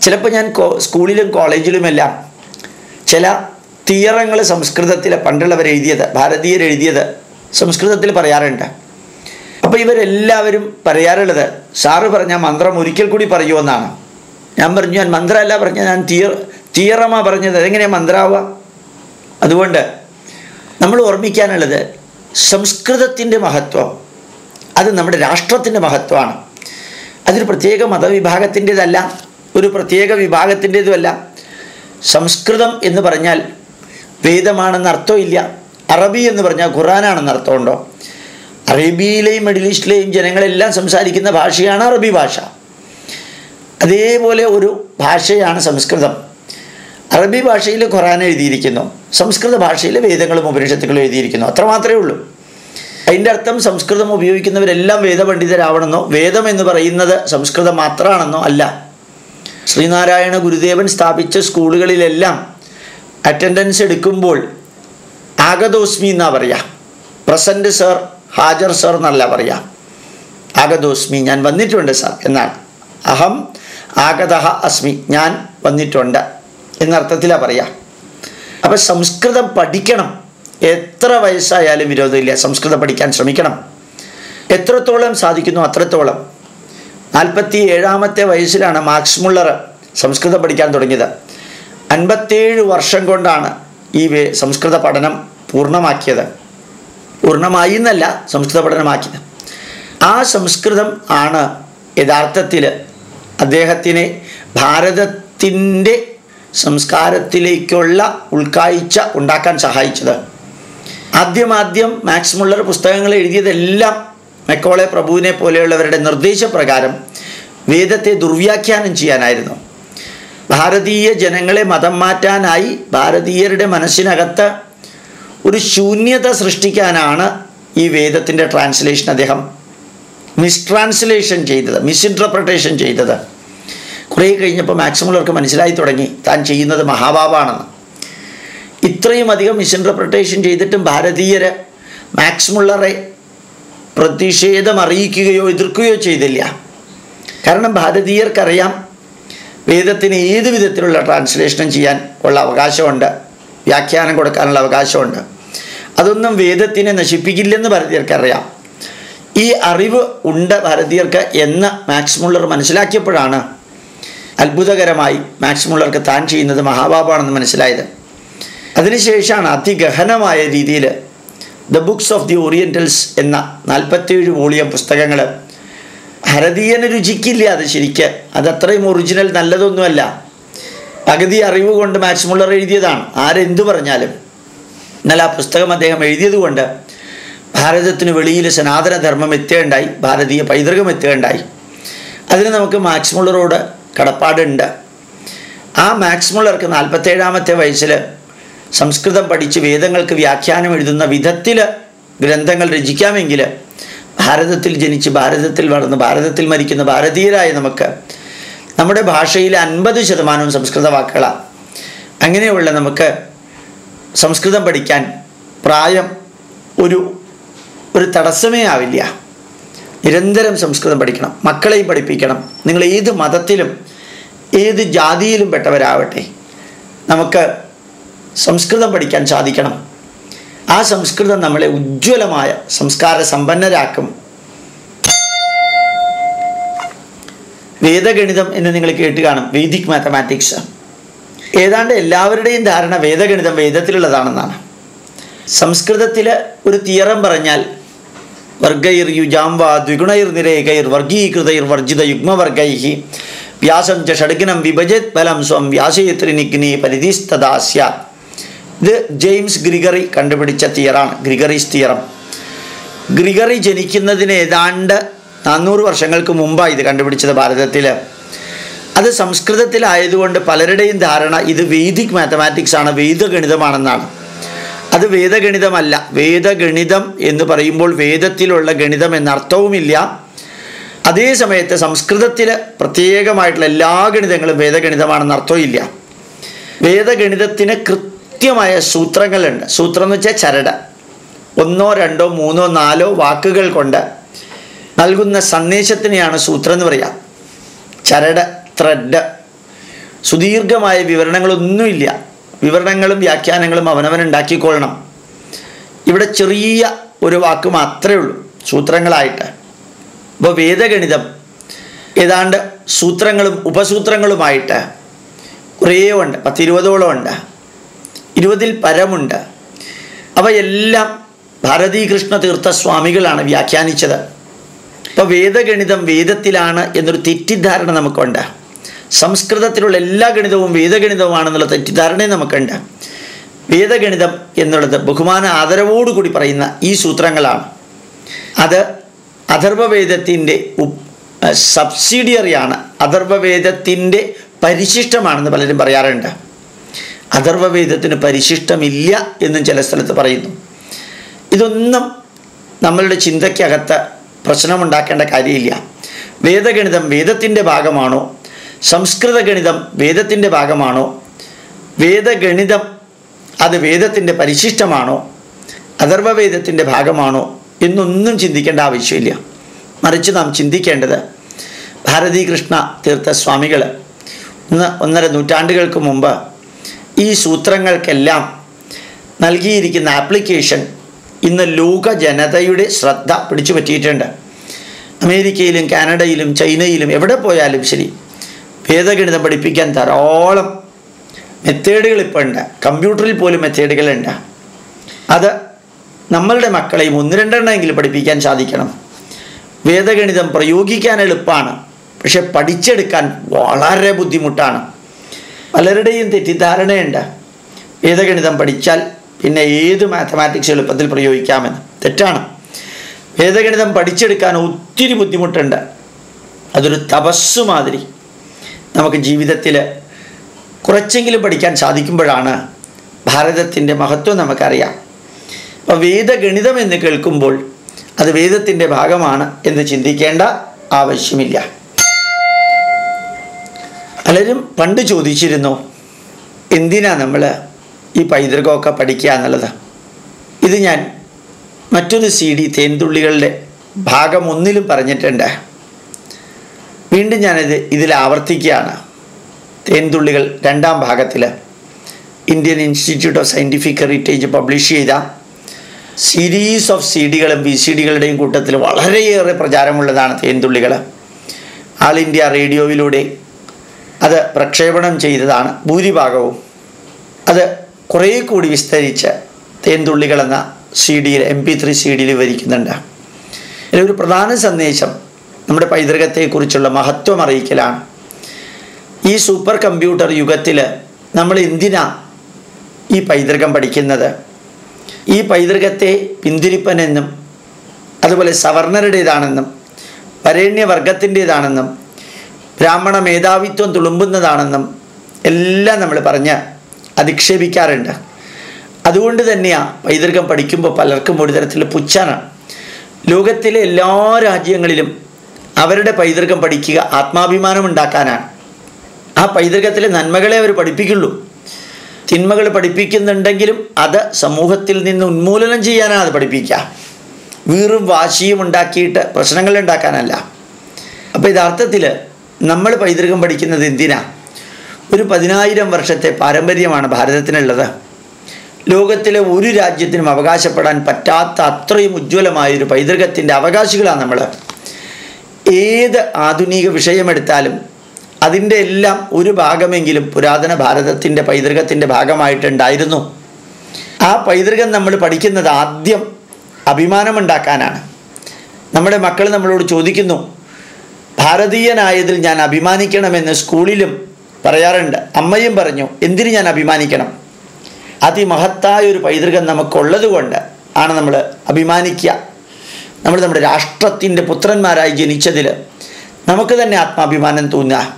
ചിലപ്പോൾ ഞാൻ സ്കൂളിലും കോളേജിലുമെല്ലാം ചില തീയറങ്ങൾ സംസ്കൃതത്തിൽ പണ്ടുള്ളവർ എഴുതിയത് ഭാരതീയർ എഴുതിയത് സംസ്കൃതത്തിൽ പറയാറുണ്ട്. അപ്പോൾ ഇവരെല്ലാവരും പറയാറുള്ളത് സാറ് പറഞ്ഞ മന്ത്രം ഒരിക്കൽ കൂടി പറയുമെന്നാണ് ഞാൻ പറഞ്ഞു ഞാൻ മന്ത്രമല്ല പറഞ്ഞ ഞാൻ തീർ തീയറമാ പറഞ്ഞത്. അതെങ്ങനെയാണ് മന്ത്രാവുക അതുകൊണ്ട് നമ്മൾ ഓർമ്മിക്കാനുള്ളത് സംസ്കൃതത്തിന്റെ മഹത്വം അത് നമ്മുടെ രാഷ്ട്രത്തിന്റെ മഹത്വമാണ്. അതൊരു പ്രത്യേക മതവിഭാഗത്തിന്റെതല്ല ഒരു പ്രത്യേക വിഭാഗത്തിന്റെതുമല്ല. സംസ്കൃതം എന്ന് പറഞ്ഞാൽ വേദമാണെന്ന് അർത്ഥമില്ല അറബി എന്ന് പറഞ്ഞാൽ ഖുറാനാണെന്ന് അർത്ഥമുണ്ടോ? അറേബ്യയിലെയും മിഡിൽ ഈസ്റ്റിലെയും ജനങ്ങളെല്ലാം സംസാരിക്കുന്ന ഭാഷയാണ് അറബി ഭാഷ. അതേപോലെ ഒരു ഭാഷയാണ് സംസ്കൃതം. അറബി ഭാഷയിൽ ഖുറാൻ എഴുതിയിരിക്കുന്നു. സംസ്കൃത ഭാഷയിൽ വേദങ്ങളും ഉപനിഷത്തുകളും എഴുതിയിരിക്കുന്നു. അത്രമാത്രമേ ഉള്ളൂ. അതിന്റെ അർത്ഥം സംസ്കൃതം ഉപയോഗിക്കുന്നവരെല്ലാം വേദപണ്ഡിതരാവണമെന്നോ വേദം എന്ന് പറയുന്നത് സംസ്കൃതം മാത്രമാണെന്നോ അല്ല. ശ്രീനാരായണ ഗുരുദേവൻ സ്ഥാപിച്ച സ്കൂളുകളിലെല്ലാം അറ്റൻഡൻസ് എടുക്കുമ്പോൾ ആഗതോസ്മി എന്നാ പറയുക പ്രസന്റ് സർ ഹാജർ സർ എന്നല്ല പറയുക ആഗതോസ്മി ഞാൻ വന്നിട്ടുണ്ട് സർ എന്നാണ്. അഹം ആഗത അസ്മി. ഞാൻ വന്നിട്ടുണ്ട് എന്നർത്ഥത്തിലാണ് പറയുക അപ്പം സംസ്കൃതം പഠിക്കണം. എത്ര വയസ്സായാലും വിരോധമില്ല. സംസ്കൃതം പഠിക്കാൻ ശ്രമിക്കണം. എത്രത്തോളം സാധിക്കുന്നു അത്രത്തോളം. നാൽപ്പത്തി ഏഴാമത്തെ വയസ്സിലാണ് മാക്സ് മുള്ളർ സംസ്കൃതം പഠിക്കാൻ തുടങ്ങിയത്. അൻപത്തേഴ് വർഷം കൊണ്ടാണ് ഈ സംസ്കൃത പഠനം പൂർണമാക്കിയത്. പൂർണമായി എന്നല്ല സംസ്കൃത പഠനമാക്കിയത്. ആ സംസ്കൃതം ആണ് യഥാർത്ഥത്തിൽ അദ്ദേഹത്തിനെ ഭാരതത്തിന്റെ സംസ്കാരത്തിലേക്കുള്ള ഉൾക്കാഴ്ച ഉണ്ടാക്കാൻ സഹായിച്ചത്. ആദ്യമാദ്യം മാക്സ് പുസ്തകങ്ങൾ എഴുതിയതെല്ലാം മെക്കോളെ പ്രഭുവിനെ പോലെയുള്ളവരുടെ നിർദ്ദേശപ്രകാരം വേദത്തെ ദുർവ്യാഖ്യാനം ചെയ്യാനായിരുന്നു. ഭാരതീയ ജനങ്ങളെ മതം മാറ്റാനായി ഭാരതീയരുടെ മനസ്സിനകത്ത് ഒരു ശൂന്യത സൃഷ്ടിക്കാനാണ് ഈ വേദത്തിന്റെ ട്രാൻസ്ലേഷൻ അദ്ദേഹം മിസ്ട്രാൻസ്ലേഷൻ ചെയ്തത് മിസ്ഇന്റർപ്രിട്ടേഷൻ ചെയ്തത്. കുറേ കഴിഞ്ഞപ്പോൾ മാക്സിമുള്ളവർക്ക് മനസ്സിലായി തുടങ്ങി താൻ ചെയ്യുന്നത് മഹാഭാവാണെന്ന് ഇത്രയും അധികം മിസ്ഇന്റർപ്രിട്ടേഷൻ ചെയ്തിട്ടും ഭാരതീയർ മാക്സിമുള്ളറെ പ്രതിഷേധം അറിയിക്കുകയോ എതിർക്കുകയോ ചെയ്തില്ല. കാരണം ഭാരതീയർക്കറിയാം വേദത്തിന് ഏത് വിധത്തിലുള്ള ട്രാൻസ്ലേഷനും ചെയ്യാൻ ഉള്ള അവകാശമുണ്ട് വ്യാഖ്യാനം കൊടുക്കാനുള്ള അവകാശമുണ്ട്. അതൊന്നും വേദത്തിനെ നശിപ്പിക്കില്ലെന്ന് ഭാരതീയർക്കറിയാം. ഈ അറിവ് ഉണ്ട് ഭാരതീയർക്ക് എന്ന് മാക്സ് മുള്ളർ മനസ്സിലാക്കിയപ്പോഴാണ് അത്ഭുതകരമായി മാക്സ് മുള്ളർക്ക് താൻ ചെയ്യുന്നത് മഹാഭാപാണെന്ന് മനസ്സിലായത്. അതിനുശേഷമാണ് അതിഗഹനമായ രീതിയിൽ the books of the orientals എന്ന നാൽപ്പത്തേഴ് വോളിയം പുസ്തകങ്ങൾ ഭാരതീയന് രുചിക്കില്ല അത് ശരിക്ക്. അതത്രയും ഒറിജിനൽ നല്ലതൊന്നുമല്ല. പകുതി അറിവ് കൊണ്ട് മാക്സ് മുള്ളർ എഴുതിയതാണ്. ആരെന്തു പറഞ്ഞാലും എന്നാൽ ആ പുസ്തകം അദ്ദേഹം എഴുതിയത് കൊണ്ട് ഭാരതത്തിന് വെളിയിൽ സനാതനധർമ്മം എത്തേണ്ടായി ഭാരതീയ പൈതൃകം എത്തേണ്ടായി അതിന് നമുക്ക് മാക്സ് മുള്ളറോട് കടപ്പാടുണ്ട്. ആ മാക്സ് മുള്ളർക്ക് നാൽപ്പത്തേഴാമത്തെ വയസ്സിൽ സംസ്കൃതം പഠിച്ച് വേദങ്ങൾക്ക് വ്യാഖ്യാനം എഴുതുന്ന വിധത്തിൽ ഗ്രന്ഥങ്ങൾ രചിക്കാമെങ്കിൽ ഭാരതത്തിൽ ജനിച്ച് ഭാരതത്തിൽ വളർന്ന് ഭാരതത്തിൽ മരിക്കുന്ന ഭാരതീയരായ നമുക്ക് നമ്മുടെ ഭാഷയിൽ അൻപത് ശതമാനവും സംസ്കൃത വാക്കുകളാണ് അങ്ങനെയുള്ള നമുക്ക് സംസ്കൃതം പഠിക്കാൻ പ്രായം ഒരു ഒരു തടസ്സമേ ആവില്ല. നിരന്തരം സംസ്കൃതം പഠിക്കണം മക്കളെയും പഠിപ്പിക്കണം. നിങ്ങൾ ഏത് മതത്തിലും ഏത് ജാതിയിലും പെട്ടവരാവട്ടെ. നമുക്ക് സംസ്കൃതം പഠിക്കാൻ സാധിക്കണം. ആ സംസ്കൃതം നമ്മളെ ഉജ്ജ്വലമായ സംസ്കാര സമ്പന്നരാക്കും. വേദഗണിതം എന്ന് നിങ്ങൾ കേട്ട് കാണും. വേദിക് മാത്തമാറ്റിക്സ് ഏതാണ്ട് എല്ലാവരുടെയും ധാരണ വേദഗണിതം വേദത്തിലുള്ളതാണെന്നാണ്. സംസ്കൃതത്തിൽ ഒരു തിയറം പറഞ്ഞാൽ വർഗൈർ യുജാംവ ദ്വിഗുണൈർ നിരേകൈർ വർഗീകൃതൈർ വർജിത യുഗ്മവർഗൈഹി. വ്യാസം ച ഷഡ്ഗിനം വിഭജത് ഫലം സ്വം വ്യാസയത്രിനിഗ്നി പരിധിസ്തദാസ്യ ഇത് ജെയിംസ് ഗ്രിഗറി കണ്ടുപിടിച്ച തിയറാണ് ഗ്രിഗറീസ് തിയറം. ഗ്രിഗറി ജനിക്കുന്നതിന് ഏതാണ്ട് നാനൂറ് വർഷങ്ങൾക്ക് മുമ്പാണ് ഇത് കണ്ടുപിടിച്ചത് ഭാരതത്തിൽ അത് സംസ്കൃതത്തിലായതുകൊണ്ട് പലരുടെയും ധാരണ ഇത് വൈദിക് മാത്തമാറ്റിക്സ് ആണ് വേദഗണിതമാണെന്നാണ്. അത് വേദഗണിതമല്ല. വേദഗണിതം എന്ന് പറയുമ്പോൾ വേദത്തിലുള്ള ഗണിതം എന്ന അർത്ഥവുമില്ല. അതേ സമയത്ത് സംസ്കൃതത്തിൽ പ്രത്യേകമായിട്ടുള്ള എല്ലാ ഗണിതങ്ങളും വേദഗണിതമാണെന്ന് അർത്ഥമില്ല വേദഗണിതത്തിന് കൃത്യമായ സൂത്രങ്ങളുണ്ട്. സൂത്രം എന്ന് വെച്ചാൽ ചരട്. ഒന്നോ രണ്ടോ മൂന്നോ നാലോ വാക്കുകൾ കൊണ്ട് നൽകുന്ന സന്ദേശത്തിനെയാണ് സൂത്രം എന്ന് പറയുക ചരട് ത്രെഡ് സുദീർഘമായ വിവരണങ്ങളൊന്നുമില്ല. വിവരണങ്ങളും വ്യാഖ്യാനങ്ങളും അവനവൻ ഉണ്ടാക്കിക്കൊള്ളണം. ഇവിടെ ചെറിയ ഒരു വാക്ക് മാത്രമേ ഉള്ളൂ. സൂത്രങ്ങളായിട്ട്. അപ്പോൾ വേദഗണിതം ഏതാണ്ട് സൂത്രങ്ങളും ഉപസൂത്രങ്ങളുമായിട്ട് കുറേ ഉണ്ട്. പത്തിരുപതോളം ഉണ്ട്. ഇരുപതിൽ പരമുണ്ട്. അവയെല്ലാം ഭാരതീകൃഷ്ണ തീർത്ഥ സ്വാമികളാണ് വ്യാഖ്യാനിച്ചത്. അപ്പോൾ വേദഗണിതം വേദത്തിലാണ് എന്നൊരു തെറ്റിദ്ധാരണ നമുക്കുണ്ട്. സംസ്കൃതത്തിലുള്ള എല്ലാ ഗണിതവും വേദഗണിതവുമാണെന്നുള്ള തെറ്റിദ്ധാരണയും നമുക്കുണ്ട്. വേദഗണിതം എന്നുള്ളത് ബഹുമാന ആദരവോടുകൂടി പറയുന്ന ഈ സൂത്രങ്ങളാണ്. അത് അഥർവവേദത്തിന്റെ സബ്സിഡിയറിയാണ്. അഥർവവേദത്തിന്റെ പരിശിഷ്ടമാണെന്ന് പലരും പറയാറുണ്ട്. അഥർവവേദത്തിന് പരിശിഷ്ടമില്ല എന്നും ചില സ്ഥലത്ത് പറയുന്നു. ഇതൊന്നും നമ്മളുടെ ചിന്തയ്ക്കകത്ത് പ്രശ്നമുണ്ടാക്കേണ്ട കാര്യമില്ല. വേദഗണിതം വേദത്തിന്റെ ഭാഗമാണോ സംസ്കൃത ഗണിതം വേദത്തിന്റെ ഭാഗമാണോ? വേദഗണിതം അത് വേദത്തിന്റെ പരിശിഷ്ടമാണോ? അഥർവവേദത്തിന്റെ ഭാഗമാണോ? എന്നൊന്നും ചിന്തിക്കേണ്ട ആവശ്യമില്ല. മറിച്ച് നാം ചിന്തിക്കേണ്ടത് ഭാരതീകൃഷ്ണ തീർത്ഥ സ്വാമികൾ ഒന്ന് ഒന്നര നൂറ്റാണ്ടുകൾക്ക് മുമ്പ് ഈ സൂത്രങ്ങൾക്കെല്ലാം നൽകിയിരിക്കുന്ന ആപ്ലിക്കേഷൻ ഇന്ന് ലോക ജനതയുടെ ശ്രദ്ധ പിടിച്ചു പറ്റിയിട്ടുണ്ട് അമേരിക്കയിലും കാനഡയിലും ചൈനയിലും എവിടെ പോയാലും ശരി വേദഗണിതം പഠിപ്പിക്കാൻ ധാരാളം മെത്തേഡുകൾ ഇപ്പോൾ ഉണ്ട്. കമ്പ്യൂട്ടറിൽ പോലും മെത്തേഡുകളുണ്ട് അത് നമ്മളുടെ മക്കളെയും ഒന്ന് രണ്ടെണ്ണമെങ്കിലും പഠിപ്പിക്കാൻ സാധിക്കണം. വേദഗണിതം പ്രയോഗിക്കാൻ എളുപ്പമാണ്. പക്ഷെ പഠിച്ചെടുക്കാൻ വളരെ ബുദ്ധിമുട്ടാണ്. പലരുടെയും തെറ്റിദ്ധാരണയുണ്ട്. വേദഗണിതം പഠിച്ചാൽ പിന്നെ ഏത് മാത്തമാറ്റിക്സ് എളുപ്പത്തിൽ പ്രയോഗിക്കാമെന്ന്. തെറ്റാണ്. വേദഗണിതം പഠിച്ചെടുക്കാൻ ഒത്തിരി ബുദ്ധിമുട്ടുണ്ട്. അതൊരു തപസ്സു മാതിരി നമുക്ക് ജീവിതത്തിൽ കുറച്ചെങ്കിലും പഠിക്കാൻ സാധിക്കുമ്പോഴാണ് ഭാരതത്തിന്റെ മഹത്വം നമുക്കറിയാം. അപ്പോൾ വേദഗണിതം എന്ന് കേൾക്കുമ്പോൾ അത് വേദത്തിന്റെ ഭാഗമാണ് എന്ന് ചിന്തിക്കേണ്ട ആവശ്യമില്ല. പലരും പണ്ട് ചോദിച്ചിരുന്നു എന്തിനാ നമ്മൾ ഈ പൈതൃകമൊക്കെ പഠിക്കുക എന്നുള്ളത്? ഇത് ഞാൻ മറ്റൊരു സി ഡി തേൻതുള്ളികളുടെ ഭാഗം ഒന്നിലും പറഞ്ഞിട്ടുണ്ട്. വീണ്ടും ഞാനിത് ഇതിൽ ആവർത്തിക്കുകയാണ്. തേൻതുള്ളികൾ രണ്ടാം ഭാഗത്തിൽ Indian institute of scientific heritage publish ചെയ്ത സീരീസ് ഓഫ് സി ഡികളും വി സി ഡികളുടെയും കൂട്ടത്തിൽ വളരെയേറെ പ്രചാരമുള്ളതാണ് തേൻതുള്ളികൾ. ആൾ ഇന്ത്യ റേഡിയോയിലൂടെ അത് പ്രക്ഷേപണം ചെയ്തതാണ് ഭൂരിഭാഗവും. അത് കുറേ കൂടി വിസ്തരിച്ച് തേൻതുള്ളികൾ എന്ന സി ഡിയിൽ എം പി ത്രീ സി ഡിയിൽ വിവരിക്കുന്നുണ്ട്. ഇതിലൊരു പ്രധാന സന്ദേശം നമ്മുടെ പൈതൃകത്തെക്കുറിച്ചുള്ള മഹത്വം അറിയിക്കലാണ്. ഈ സൂപ്പർ കമ്പ്യൂട്ടർ യുഗത്തിൽ നമ്മൾ എന്തിനാ ഈ പൈതൃകം പഠിക്കുന്നത്? ഈ പൈതൃകത്തെ പിന്തിരിപ്പനെന്നും അതുപോലെ സവർണരുടേതാണെന്നും വരേണ്യവർഗത്തിന്റേതാണെന്നും ബ്രാഹ്മണ മേധാവിത്വം തുളുമ്പുന്നതാണെന്നും എല്ലാം നമ്മൾ പറഞ്ഞ് അധിക്ഷേപിക്കാറുണ്ട്. അതുകൊണ്ട് തന്നെയാണ് പൈതൃകം പഠിക്കുമ്പോൾ പലർക്കും ഒരു തരത്തിൽ പുച്ഛാനാണ് ലോകത്തിലെ എല്ലാ രാജ്യങ്ങളിലും അവരുടെ പൈതൃകം പഠിക്കുക ആത്മാഭിമാനം ഉണ്ടാക്കാനാണ്. ആ പൈതൃകത്തിലെ നന്മകളെ അവർ പഠിപ്പിക്കുള്ളൂ. തിന്മകൾ പഠിപ്പിക്കുന്നുണ്ടെങ്കിലും അത് സമൂഹത്തിൽ നിന്ന് ഉന്മൂലനം ചെയ്യാനാണ് അത് പഠിപ്പിക്കുക. വീറും വാശിയും ഉണ്ടാക്കിയിട്ട് പ്രശ്നങ്ങൾ ഉണ്ടാക്കാനല്ല. അപ്പോൾ യഥാർത്ഥത്തിൽ നമ്മൾ പൈതൃകം പഠിക്കുന്നത് എന്തിനാ? ഒരു പതിനായിരം വർഷത്തെ പാരമ്പര്യമാണ് ഭാരതത്തിനുള്ളത്. ലോകത്തിലെ ഒരു രാജ്യത്തിനും അവകാശപ്പെടാൻ പറ്റാത്ത അത്രയും ഉജ്ജ്വലമായൊരു പൈതൃകത്തിന്റെ അവകാശികളാണ് നമ്മൾ ഏത് ആധുനിക വിഷയമെടുത്താലും അതിന്റെ എല്ലാം ഒരു ഭാഗമെങ്കിലും പുരാതന ഭാരതത്തിന്റെ പൈതൃകത്തിന്റെ ഭാഗമായിട്ടുണ്ടായിരുന്നു. ആ പൈതൃകം നമ്മൾ പഠിക്കുന്നത് ആദ്യം അഭിമാനമുണ്ടാക്കാനാണ്. നമ്മുടെ മക്കൾ നമ്മളോട് ചോദിക്കുന്നു ഭാരതീയനായതിൽ ഞാൻ അഭിമാനിക്കണമെന്ന് സ്കൂളിലും പറയാറുണ്ട്. അമ്മയും പറഞ്ഞു എന്തിന് ഞാൻ അഭിമാനിക്കണം? അതിമഹത്തായ ഒരു പൈതൃകം നമുക്കുള്ളത് കൊണ്ട് ആണ് നമ്മൾ അഭിമാനിക്കുക. നമ്മൾ നമ്മുടെ രാഷ്ട്രത്തിന്റെ പുത്രന്മാരായി ജനിച്ചതിൽ നമുക്ക് തന്നെ ആത്മാഭിമാനം തോന്നുക.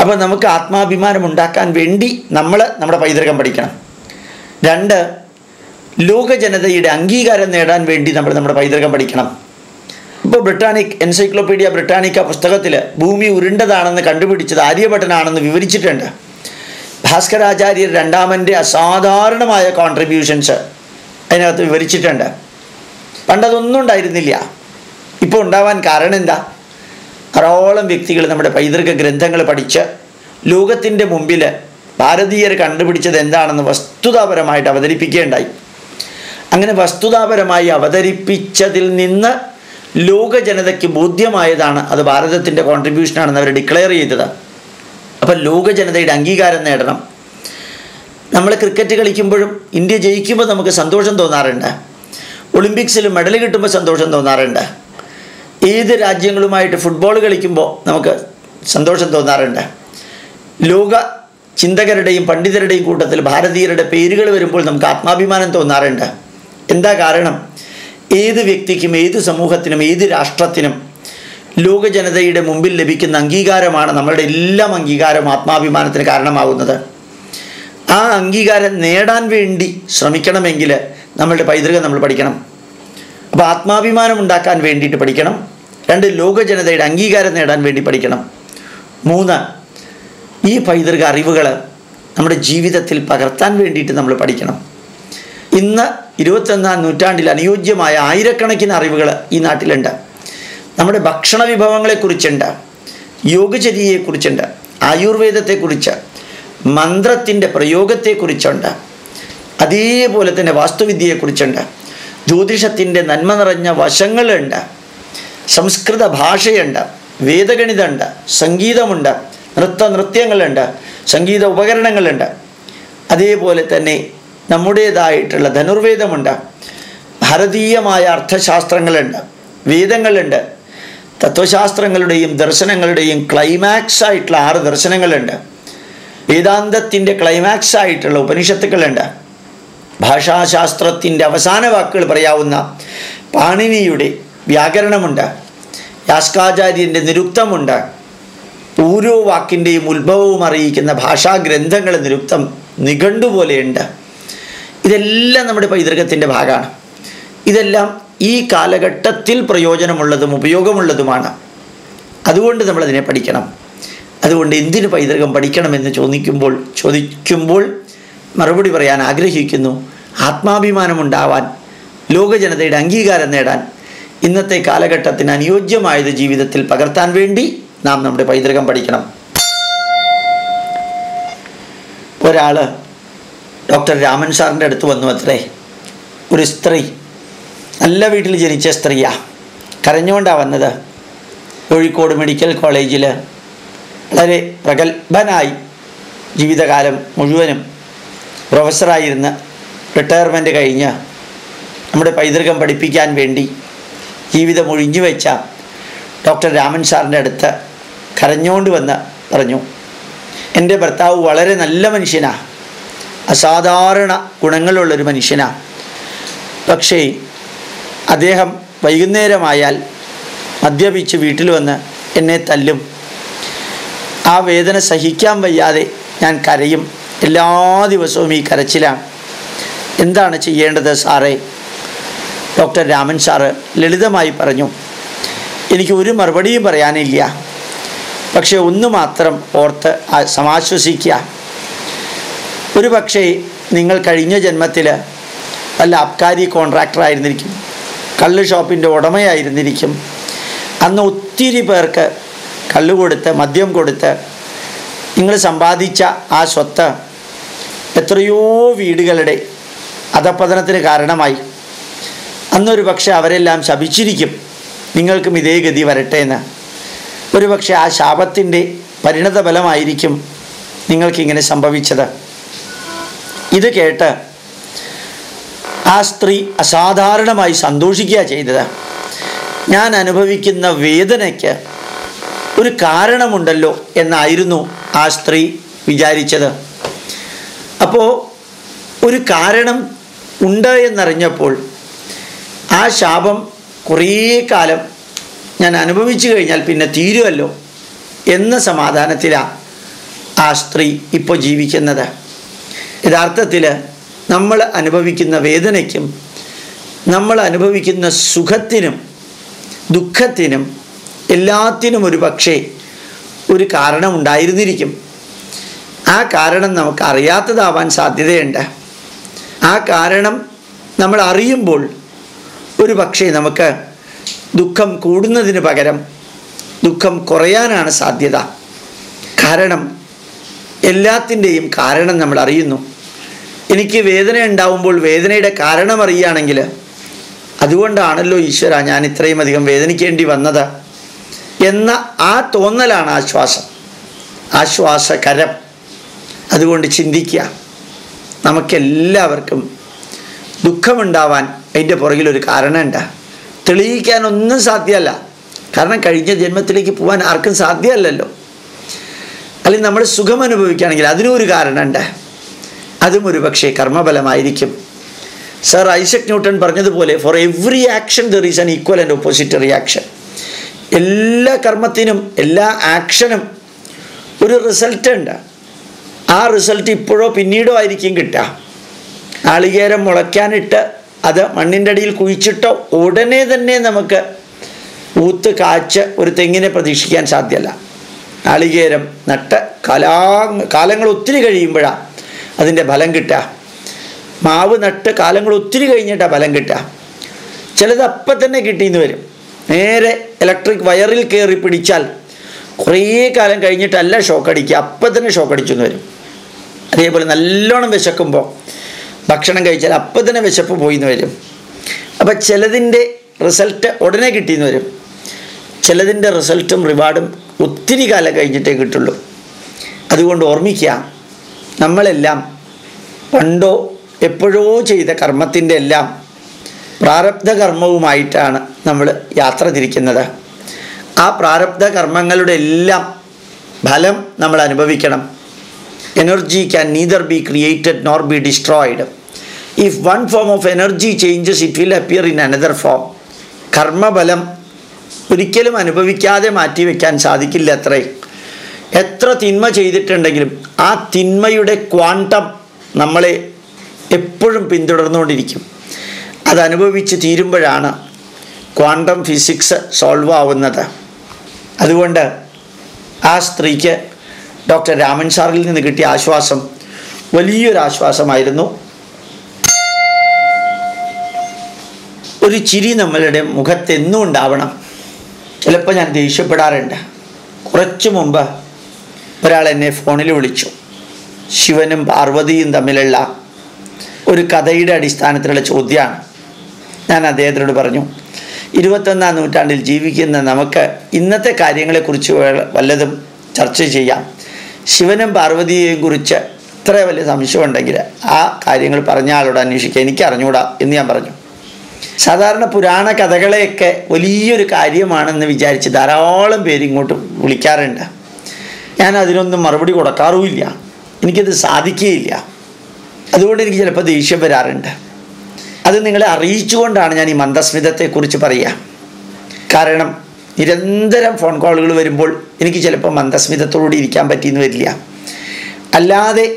അപ്പോൾ നമുക്ക് ആത്മാഭിമാനം ഉണ്ടാക്കാൻ വേണ്ടി നമ്മൾ നമ്മുടെ പൈതൃകം പഠിക്കണം. രണ്ട് ലോക ജനതയുടെ അംഗീകാരം നേടാൻ വേണ്ടി നമ്മൾ നമ്മുടെ പൈതൃകം പഠിക്കണം. ഇപ്പോൾ ബ്രിട്ടാനിക് എൻസൈക്ലോപീഡിയ ബ്രിട്ടാനിക്ക പുസ്തകത്തിൽ ഭൂമി ഉരുണ്ടതാണെന്ന് കണ്ടുപിടിച്ചത് ആര്യഭട്ടനാണെന്ന് വിവരിച്ചിട്ടുണ്ട്. ഭാസ്കരാചാര്യർ രണ്ടാമന്റെ അസാധാരണമായ കോൺട്രിബ്യൂഷൻസ് അതിനകത്ത് വിവരിച്ചിട്ടുണ്ട്. പണ്ടതൊന്നും ഉണ്ടായിരുന്നില്ല. ഇപ്പോൾ ഉണ്ടാവാൻ കാരണം എന്താ? ധാരാളം വ്യക്തികൾ നമ്മുടെ പൈതൃക ഗ്രന്ഥങ്ങൾ പഠിച്ച് ലോകത്തിന്റെ മുമ്പിൽ ഭാരതീയർ കണ്ടുപിടിച്ചത് എന്താണെന്ന് വസ്തുതാപരമായിട്ട് അവതരിപ്പിക്കുകയുണ്ടായി. അങ്ങനെ വസ്തുതാപരമായി അവതരിപ്പിച്ചതിൽ നിന്ന് ലോക ജനതയ്ക്ക് ബോധ്യമായതാണ് അത് ഭാരതത്തിന്റെ കോൺട്രിബ്യൂഷനാണെന്ന് അവർ ഡിക്ലെയർ ചെയ്തത്. അപ്പം ലോക ജനതയുടെ അംഗീകാരം നേടണം. നമ്മൾ ക്രിക്കറ്റ് കളിക്കുമ്പോഴും ഇന്ത്യ ജയിക്കുമ്പോൾ നമുക്ക് സന്തോഷം തോന്നാറുണ്ട്. ഒളിമ്പിക്സിൽ മെഡൽ കിട്ടുമ്പോൾ സന്തോഷം തോന്നാറുണ്ട്. ഏത് രാജ്യങ്ങളുമായിട്ട് ഫുട്ബോൾ കളിക്കുമ്പോൾ നമുക്ക് സന്തോഷം തോന്നാറുണ്ട്. ലോക ചിന്തകരുടെയും പണ്ഡിതരുടെയും കൂട്ടത്തിൽ ഭാരതീയരുടെ പേരുകൾ വരുമ്പോൾ നമുക്ക് ആത്മാഭിമാനം തോന്നാറുണ്ട്. എന്താ കാരണം? ഏത് വ്യക്തിക്കും ഏത് സമൂഹത്തിനും ഏത് രാഷ്ട്രത്തിനും ലോക ജനതയുടെ മുമ്പിൽ ലഭിക്കുന്ന അംഗീകാരമാണ് നമ്മളുടെ എല്ലാം അംഗീകാരം ആത്മാഭിമാനത്തിന് കാരണമാകുന്നത് ആ അംഗീകാരം നേടാൻ വേണ്ടി ശ്രമിക്കണമെങ്കിൽ നമ്മളുടെ പൈതൃകം നമ്മൾ പഠിക്കണം. അപ്പോൾ ആത്മാഭിമാനം ഉണ്ടാക്കാൻ വേണ്ടിയിട്ട് പഠിക്കണം. രണ്ട് ലോക ജനതയുടെ അംഗീകാരം നേടാൻ വേണ്ടി പഠിക്കണം. മൂന്ന് ഈ പൈതൃക അറിവുകൾ നമ്മുടെ ജീവിതത്തിൽ പകർത്താൻ വേണ്ടിയിട്ട് നമ്മൾ പഠിക്കണം. ഇന്ന് ഇരുപത്തൊന്നാം നൂറ്റാണ്ടിൽ അനുയോജ്യമായ ആയിരക്കണക്കിന് അറിവുകൾ ഈ നാട്ടിലുണ്ട്. നമ്മുടെ ഭക്ഷണ വിഭവങ്ങളെക്കുറിച്ചുണ്ട് യോഗചര്യയെക്കുറിച്ചുണ്ട് ആയുർവേദത്തെക്കുറിച്ച് മന്ത്രത്തിന്റെ പ്രയോഗത്തെക്കുറിച്ചുണ്ട് അതേപോലെ തന്നെ വാസ്തുവിദ്യയെക്കുറിച്ചുണ്ട്. ജ്യോതിഷത്തിന്റെ നന്മ നിറഞ്ഞ വശങ്ങളുണ്ട്. സംസ്കൃത ഭാഷയുണ്ട്. വേദഗണിതമുണ്ട്. സംഗീതമുണ്ട്. നൃത്ത നൃത്യങ്ങളുണ്ട് സംഗീത ഉപകരണങ്ങളുണ്ട്. അതേപോലെ തന്നെ നമ്മുടേതായിട്ടുള്ള ധനുർവേദമുണ്ട്. ഭാരതീയമായ അർത്ഥശാസ്ത്രങ്ങളുണ്ട്. വേദങ്ങളുണ്ട്. തത്വശാസ്ത്രങ്ങളുടെയും ദർശനങ്ങളുടെയും ക്ലൈമാക്സ് ആയിട്ടുള്ള ആറ് ദർശനങ്ങളുണ്ട്. വേദാന്തത്തിന്റെ ക്ലൈമാക്സ് ആയിട്ടുള്ള ഉപനിഷത്തുക്കളുണ്ട്. ഭാഷാശാസ്ത്രത്തിന്റെ അവസാന വാക്കുകൾ പറയാവുന്ന പാണിനിയുടെ വ്യാകരണമുണ്ട്. യാസ്കാചാര്യന്റെ നിരുക്തമുണ്ട്. ഓരോ വാക്കിന്റെയും ഉത്ഭവവും അറിയിക്കുന്ന ഭാഷാഗ്രന്ഥങ്ങൾ നിരുക്തം നിഘണ്ടു പോലെയുണ്ട് ഇതെല്ലാം നമ്മുടെ പൈതൃകത്തിന്റെ ഭാഗമാണ്. ഇതെല്ലാം ഈ കാലഘട്ടത്തിൽ പ്രയോജനമുള്ളതും ഉപയോഗമുള്ളതുമാണ്. അതുകൊണ്ട് നമ്മളതിനെ പഠിക്കണം. അതുകൊണ്ട് എന്തിനു പൈതൃകം പഠിക്കണമെന്ന് ചോദിക്കുമ്പോൾ ചോദിക്കുമ്പോൾ മറുപടി പറയാൻ ആഗ്രഹിക്കുന്നു. ആത്മാഭിമാനമുണ്ടാവാൻ ലോകജനതയുടെ അംഗീകാരം നേടാൻ ഇന്നത്തെ കാലഘട്ടത്തിന് അനുയോജ്യമായത് ജീവിതത്തിൽ പകർത്താൻ വേണ്ടി നാം നമ്മുടെ പൈതൃകം പഠിക്കണം. ഒരാൾ ഡോക്ടർ രാമൻ സാറിന്റെ അടുത്ത് വന്നു അത്രേ. ഒരു സ്ത്രീ നല്ല വീട്ടിൽ ജനിച്ച സ്ത്രീയാ. കരഞ്ഞുകൊണ്ടാണ് വന്നത്. കോഴിക്കോട് മെഡിക്കൽ കോളേജിൽ വളരെ പ്രഗത്ഭനായി ജീവിതകാലം മുഴുവനും പ്രൊഫസറായിരുന്ന് റിട്ടയർമെന്റ് കഴിഞ്ഞ് നമ്മുടെ പൈതൃകം പഠിപ്പിക്കാൻ വേണ്ടി ജീവിതം ഒഴിഞ്ഞു വെച്ച ഡോക്ടർ രാമൻ സാറിന്റെ അടുത്ത് കരഞ്ഞുകൊണ്ട് വന്ന് പറഞ്ഞു എന്റെ ഭർത്താവ് വളരെ നല്ല മനുഷ്യനാണ് അസാധാരണ ഗുണങ്ങളുള്ളൊരു മനുഷ്യനാണ് പക്ഷേ അദ്ദേഹം വൈകുന്നേരമായാൽ മദ്യപിച്ച് വീട്ടിൽ വന്ന് എന്നെ തല്ലും. ആ വേദന സഹിക്കാൻ വയ്യാതെ ഞാൻ കരയും. എല്ലാ ദിവസവും ഈ കരച്ചിലാണ് എന്താണ് ചെയ്യേണ്ടത് സാറേ? ഡോക്ടർ രാമൻ സാറ് ലളിതമായി പറഞ്ഞു എനിക്ക് ഒരു മറുപടിയും പറയാനില്ല. പക്ഷെ ഒന്ന് മാത്രം ഓർത്ത് സമാശ്വസിക്കുക. ഒരു പക്ഷേ നിങ്ങൾ കഴിഞ്ഞ ജന്മത്തിൽ വല്ല അബ്കാരി കോൺട്രാക്ടറായിരുന്നിരിക്കും കള്ള് ഷോപ്പിന്റെ ഉടമയായിരുന്നിരിക്കും. അന്ന് ഒത്തിരി പേർക്ക് കള്ള് കൊടുത്ത് മദ്യം കൊടുത്ത് നിങ്ങൾ സമ്പാദിച്ച ആ സ്വത്ത് എത്രയോ വീടുകളുടെ അധപ്പതനത്തിന് കാരണമായി. അന്നൊരു പക്ഷെ അവരെല്ലാം ശപിച്ചിരിക്കും നിങ്ങൾക്കും ഇതേ ഗതി വരട്ടെ എന്ന്. ഒരു പക്ഷെ ആ ശാപത്തിന്റെ പരിണത ഫലമായിരിക്കും നിങ്ങൾക്കിങ്ങനെ സംഭവിച്ചത്. ഇത് കേട്ട് ആ സ്ത്രീ അസാധാരണമായി സന്തോഷിക്കുക ചെയ്തത്. ഞാൻ അനുഭവിക്കുന്ന വേദനയ്ക്ക് ഒരു കാരണമുണ്ടല്ലോ എന്നായിരുന്നു ആ സ്ത്രീ വിചാരിച്ചത്. അപ്പോൾ ഒരു കാരണം ഉണ്ട് എന്നറിഞ്ഞപ്പോൾ ആ ശാപം കുറേ കാലം ഞാൻ അനുഭവിച്ചു കഴിഞ്ഞാൽ പിന്നെ തീരുമല്ലോ എന്ന സമാധാനത്തിലാണ് ആ സ്ത്രീ ഇപ്പോൾ ജീവിക്കുന്നത്. യഥാർത്ഥത്തിൽ നമ്മൾ അനുഭവിക്കുന്ന വേദനയ്ക്കും നമ്മൾ അനുഭവിക്കുന്ന സുഖത്തിനും ദുഃഖത്തിനും എല്ലാത്തിനും ഒരു പക്ഷേ ഒരു കാരണമുണ്ടായിരുന്നിരിക്കും. ആ കാരണം നമുക്ക് അറിയാത്തതാവാൻ സാധ്യതയുണ്ട്. ആ കാരണം നമ്മൾ അറിയുമ്പോൾ ഒരു പക്ഷേ നമുക്ക് ദുഃഖം കൂടുന്നതിന് പകരം ദുഃഖം കുറയാനാണ് സാധ്യത. കാരണം എല്ലാത്തിന്റെയും കാരണം നമ്മൾ അറിയുന്നു. എനിക്ക് വേദന ഉണ്ടാവുമ്പോൾ വേദനയുടെ കാരണം അറിയുകയാണെങ്കിൽ അതുകൊണ്ടാണല്ലോ ഈശ്വര ഞാൻ ഇത്രയും അധികം വേദനിക്കേണ്ടി വന്നത്. എന്ന ആ തോന്നലാണ് ആശ്വാസം. ആശ്വാസകരം. അതുകൊണ്ട് ചിന്തിക്കുക. നമുക്കെല്ലാവർക്കും ദുഃഖമുണ്ടാവാൻ അതിന്റെ പുറകിലൊരു ഒരു തെളിയിക്കാൻ തെളിയിക്കാനൊന്നും സാധ്യമല്ല. കാരണം കഴിഞ്ഞ ജന്മത്തിലേക്ക് പോകാൻ ആർക്കും സാധ്യമല്ലല്ലോ. അല്ലെങ്കിൽ നമ്മൾ സുഖം അനുഭവിക്കുകയാണെങ്കിൽ അതിനും ഒരു കാരണമുണ്ട്. അതും ഒരു പക്ഷേ കർമ്മഫലമായിരിക്കും. സർ ഐസക് ന്യൂട്ടൺ പറഞ്ഞതുപോലെ for every action there is an equal and opposite reaction എല്ലാ കർമ്മത്തിനും എല്ലാ ആക്ഷനും ഒരു റിസൾട്ട് ഉണ്ട്. ആ റിസൾട്ട് ഇപ്പോഴോ പിന്നീടോ ആയിരിക്കും കിട്ടുക. നാളികേരം മുളയ്ക്കാനിട്ട് അത് മണ്ണിന്റെ അടിയിൽ കുഴിച്ചിട്ടോ ഉടനെ തന്നെ നമുക്ക് ഊത്ത് കാച്ച് ഒരു തെങ്ങിനെ പ്രതീക്ഷിക്കാൻ സാധ്യമല്ല. നാളികേരം നട്ട് കലാ കാലങ്ങൾ ഒത്തിരി കഴിയുമ്പോഴാണ് അതിന്റെ ഫലം കിട്ടുക. മാവ് നട്ട് കാലങ്ങൾ ഒത്തിരി കഴിഞ്ഞിട്ടാണ് ഫലം കിട്ടുക. ചിലത് അപ്പം തന്നെ കിട്ടിയെന്ന് വരും. നേരെ ഇലക്ട്രിക് വയറിൽ കയറി പിടിച്ചാൽ കുറേ കാലം കഴിഞ്ഞിട്ടല്ല ഷോക്ക് അടിക്കുക അപ്പം തന്നെ ഷോക്ക് അടിച്ചെന്ന് വരും. അതേപോലെ നല്ലോണം വിശക്കുമ്പോൾ ഭക്ഷണം കഴിച്ചാൽ അപ്പം തന്നെ വിശപ്പ് പോയിന്ന് വരും. അപ്പം ചിലതിന്റെ റിസൾട്ട് ഉടനെ കിട്ടിയെന്ന് വരും. ചിലതിന്റെ റിസൾട്ടും റിവാർഡും ഒത്തിരി കാലം കഴിഞ്ഞിട്ടേ കിട്ടുള്ളൂ. അതുകൊണ്ട് ഓർമ്മിക്കുക നമ്മളെല്ലാം പണ്ടോ എപ്പോഴോ ചെയ്ത കർമ്മത്തിന്റെ എല്ലാം പ്രാരബ്ധ കർമ്മവുമായിട്ടാണ് നമ്മൾ യാത്ര തിരിക്കുന്നത്. ആ പ്രാരബ്ധ കർമ്മങ്ങളുടെ എല്ലാം ഫലം നമ്മൾ അനുഭവിക്കണം. Energy can neither be created nor be destroyed if one form of energy changes it will appear in another form കർമ്മബലം ഒരിക്കലും അനുഭവിക്കാതെ മാറ്റി വയ്ക്കാൻ സാധിക്കില്ല അത്രേ. എത്ര തിന്മ ചെയ്തിട്ടുണ്ടെങ്കിലും ആ തിന്മയുടെ ക്വാണ്ടം നമ്മളെ എപ്പോഴും പിന്തുടർന്നുകൊണ്ടിരിക്കും. അത് അനുഭവിച്ച് തീരുമ്പോഴാണ് ക്വാണ്ടം ഫിസിക്സ് സോൾവ് ആവുന്നത്. അതുകൊണ്ട് ആ സ്ത്രീക്ക് ഡോക്ടർ രാമൻ സാറിൽ നിന്ന് കിട്ടിയ ആശ്വാസം വലിയൊരു ആശ്വാസമായിരുന്നു ഒരു ചിരി നമ്മളുടെ മുഖത്തെന്നും ഉണ്ടാവണം ചിലപ്പോൾ ഞാൻ ദേഷ്യപ്പെടാറുണ്ട്. കുറച്ചു മുമ്പ് ഒരാൾ എന്നെ ഫോണിൽ വിളിച്ചു. ശിവനും പാർവതിയും തമ്മിലുള്ള ഒരു കഥയുടെ അടിസ്ഥാനത്തിലുള്ള ചോദ്യമാണ്. ഞാൻ അദ്ദേഹത്തിനോട് പറഞ്ഞു ഇരുപത്തൊന്നാം നൂറ്റാണ്ടിൽ ജീവിക്കുന്ന നമുക്ക് ഇന്നത്തെ കാര്യങ്ങളെക്കുറിച്ച് വല്ലതും ചർച്ച ചെയ്യാം. ശിവനും പാർവതിയെയും കുറിച്ച് ഇത്ര വലിയ സംശയമുണ്ടെങ്കിൽ ആ കാര്യങ്ങൾ പറഞ്ഞ ആളോട് അന്വേഷിക്കുക. എനിക്ക് അറിഞ്ഞുകൂടാ എന്ന് ഞാൻ പറഞ്ഞു. സാധാരണ പുരാണ കഥകളെയൊക്കെ വലിയൊരു കാര്യമാണെന്ന് വിചാരിച്ച് ധാരാളം പേര് ഇങ്ങോട്ട് വിളിക്കാറുണ്ട്. ഞാൻ അതിനൊന്നും മറുപടി കൊടുക്കാറുമില്ല. എനിക്കത് സാധിക്കുകയില്ല. അതുകൊണ്ട് എനിക്ക് ചിലപ്പോൾ ദേഷ്യം വരാറുണ്ട്. അത് നിങ്ങളെ അറിയിച്ചുകൊണ്ടാണ് ഞാൻ ഈ മന്ദസ്മിതത്തെക്കുറിച്ച് പറയുക. കാരണം നിരന്തരം ഫോൺ കോളുകൾ വരുമ്പോൾ എനിക്ക് ചിലപ്പോൾ മന്ദസ്മിതത്തോടുകൂടി ഇരിക്കാൻ പറ്റിയെന്ന് വരില്ല. അല്ലാതെ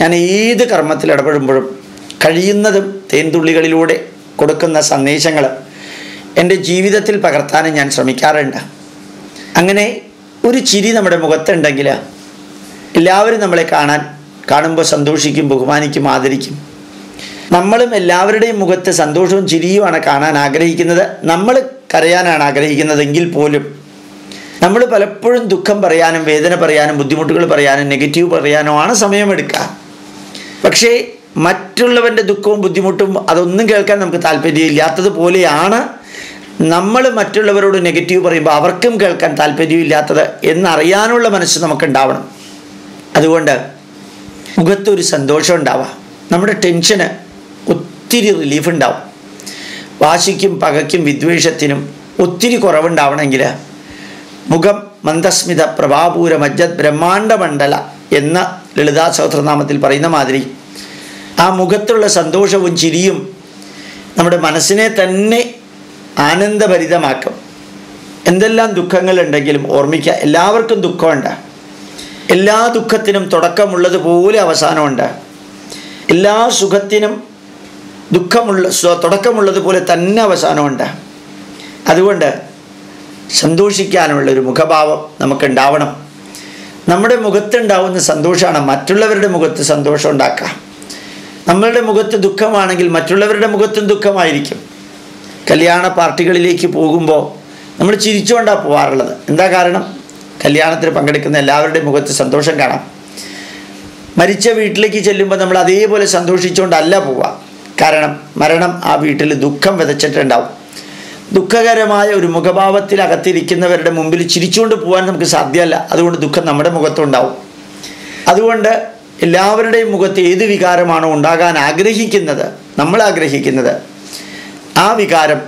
ഞാൻ ഏത് കർമ്മത്തിൽ ഇടപെടുമ്പോഴും കഴിയുന്നതും തേൻതുള്ളികളിലൂടെ കൊടുക്കുന്ന സന്ദേശങ്ങൾ എന്റെ ജീവിതത്തിൽ പകർത്താനും ഞാൻ ശ്രമിക്കാറുണ്ട്. അങ്ങനെ ഒരു ചിരി നമ്മുടെ മുഖത്തുണ്ടെങ്കിൽ എല്ലാവരും നമ്മളെ കാണാൻ കാണുമ്പോൾ സന്തോഷിക്കും ബഹുമാനിക്കും ആദരിക്കും. നമ്മളും എല്ലാവരുടെയും മുഖത്ത് സന്തോഷവും ചിരിയുമാണ് കാണാൻ ആഗ്രഹിക്കുന്നത്. നമ്മൾ കരയാനാണ് ആഗ്രഹിക്കുന്നതെങ്കിൽ പോലും നമ്മൾ പലപ്പോഴും ദുഃഖം പറയാനും വേദന പറയാനും ബുദ്ധിമുട്ടുകൾ പറയാനും നെഗറ്റീവ് പറയാനുമാണ് സമയമെടുക്കുക. പക്ഷേ മറ്റുള്ളവന്റെ ദുഃഖവും ബുദ്ധിമുട്ടും അതൊന്നും കേൾക്കാൻ നമുക്ക് താല്പര്യമില്ലാത്തതുപോലെയാണ് നമ്മൾ മറ്റുള്ളവരോട് നെഗറ്റീവ് പറയുമ്പോൾ അവർക്കും കേൾക്കാൻ താല്പര്യമില്ലാത്തത് എന്നറിയാനുള്ള മനസ്സ് നമുക്കുണ്ടാവണം. അതുകൊണ്ട് മുഖത്തൊരു സന്തോഷം ഉണ്ടാവുക നമ്മുടെ ടെൻഷന് ഒത്തിരി റിലീഫ് ഉണ്ടാവും. വാശിക്കും പകയ്ക്കും വിദ്വേഷത്തിനും ഒത്തിരി കുറവുണ്ടാവണമെങ്കിൽ മുഖം മന്ദസ്മിത പ്രഭാപൂര മജ്ജത് ബ്രഹ്മാണ്ഡ മണ്ഡല എന്ന ലളിതാ സഹസ്രനാമത്തിൽ പറയുന്ന മാതിരി ആ മുഖത്തുള്ള സന്തോഷവും ചിരിയും നമ്മുടെ മനസ്സിനെ തന്നെ ആനന്ദഭരിതമാക്കും. എന്തെല്ലാം ദുഃഖങ്ങളുണ്ടെങ്കിലും ഓർമ്മിക്കുക എല്ലാവർക്കും ദുഃഖമുണ്ട്. എല്ലാ ദുഃഖത്തിനും തുടക്കമുള്ളതുപോലെ അവസാനമുണ്ട്. എല്ലാ സുഖത്തിനും ദുഃഖമുള്ള തുടക്കമുള്ളതുപോലെ തന്നെ അവസാനമുണ്ട്. അതുകൊണ്ട് സന്തോഷിക്കാനുള്ള ഒരു മുഖഭാവം നമുക്കുണ്ടാവണം. നമ്മുടെ മുഖത്തുണ്ടാവുന്ന സന്തോഷമാണ് മറ്റുള്ളവരുടെ മുഖത്ത് സന്തോഷം ഉണ്ടാക്കുക. നമ്മളുടെ മുഖത്ത് ദുഃഖമാണെങ്കിൽ മറ്റുള്ളവരുടെ മുഖത്തും ദുഃഖമായിരിക്കും. കല്യാണ പാർട്ടികളിലേക്ക് പോകുമ്പോൾ നമ്മൾ ചിരിച്ചുകൊണ്ടാണ് പോകാറുള്ളത് എന്താ കാരണം? കല്യാണത്തിന് പങ്കെടുക്കുന്ന എല്ലാവരുടെയും മുഖത്ത് സന്തോഷം കാണാം. മരിച്ച വീട്ടിലേക്ക് ചെല്ലുമ്പോൾ നമ്മൾ അതേപോലെ സന്തോഷിച്ചുകൊണ്ടല്ല പോവുക. കാരണം മരണം ആ വീട്ടിൽ ദുഃഖം വിതച്ചിട്ടുണ്ടാവും. ദുഃഖകരമായ ഒരു മുഖഭാവത്തിൽ അകത്തിരിക്കുന്നവരുടെ മുമ്പിൽ ചിരിച്ചുകൊണ്ട് പോകാൻ നമുക്ക് സാധ്യമല്ല. അതുകൊണ്ട് ദുഃഖം നമ്മുടെ മുഖത്തുണ്ടാവും. അതുകൊണ്ട് എല്ലാവരുടെയും മുഖത്ത് ഏത് വികാരമാണോ ഉണ്ടാകാൻ ആഗ്രഹിക്കുന്നത് നമ്മൾ ആഗ്രഹിക്കുന്നത് ആ വികാരം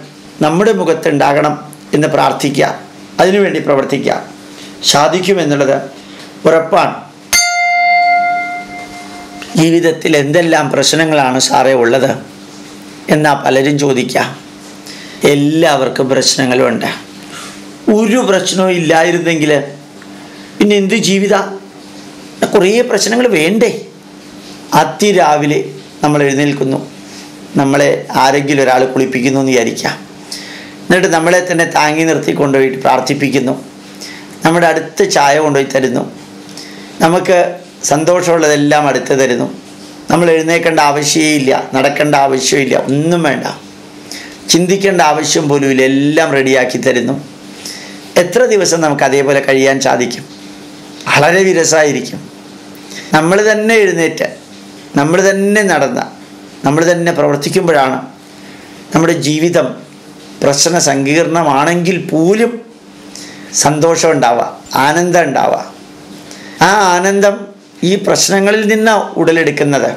നമ്മുടെ മുഖത്ത് ഉണ്ടാകണം എന്ന് പ്രാർത്ഥിക്കുക. അതിനുവേണ്ടി പ്രവർത്തിക്കുക. സാധിക്കുമെന്നുള്ളത് ഉറപ്പാണ്. ജീവിതത്തിൽ എന്തെല്ലാം പ്രശ്നങ്ങളാണ് സാറേ ഉള്ളത്? എന്നാ പലരും ചോദിക്കാം. എല്ലാവർക്കും പ്രശ്നങ്ങളുണ്ട്. ഒരു പ്രശ്നവും ഇല്ലായിരുന്നെങ്കിൽ പിന്നെ എന്ത് ജീവിത? കുറേ പ്രശ്നങ്ങൾ വേണ്ടേ? അതിരാവിലെ നമ്മൾ എഴുന്നേൽക്കുന്നു. നമ്മളെ ആരെങ്കിലും ഒരാൾ കുളിപ്പിക്കുന്നു എന്ന് വിചാരിക്കാം. എന്നിട്ട് നമ്മളെ തന്നെ താങ്ങി നിർത്തി കൊണ്ടുപോയിട്ട് പ്രാർത്ഥിപ്പിക്കുന്നു. നമ്മുടെ അടുത്ത് ചായ കൊണ്ടുപോയി തരുന്നു. നമുക്ക് സന്തോഷമുള്ളതെല്ലാം അടുത്ത് തരുന്നു. നമ്മൾ എഴുന്നേക്കേണ്ട ആവശ്യമില്ല നടക്കേണ്ട ആവശ്യമില്ല ഒന്നും വേണ്ട. ചിന്തിക്കേണ്ട ആവശ്യം ഇല്ല എല്ലാം റെഡിയാക്കി തരുന്നു. എത്ര ദിവസം നമുക്ക് അതേപോലെ കഴിയാൻ സാധിക്കും? വളരെ വിരസമായിരിക്കും. നമ്മൾ തന്നെ എഴുന്നേറ്റ് നമ്മൾ തന്നെ നടന്ന നമ്മൾ തന്നെ പ്രവർത്തിക്കുമ്പോഴാണ് നമ്മുടെ ജീവിതം പ്രശ്ന സങ്കീർണമാണെങ്കിൽ പോലും സന്തോഷം ഉണ്ടാവുക ആനന്ദം ഉണ്ടാവുക. ആ ആനന്ദം ഈ പ്രശ്നങ്ങളിൽ നിന്ന് ഉടലെടുക്കുന്നത്.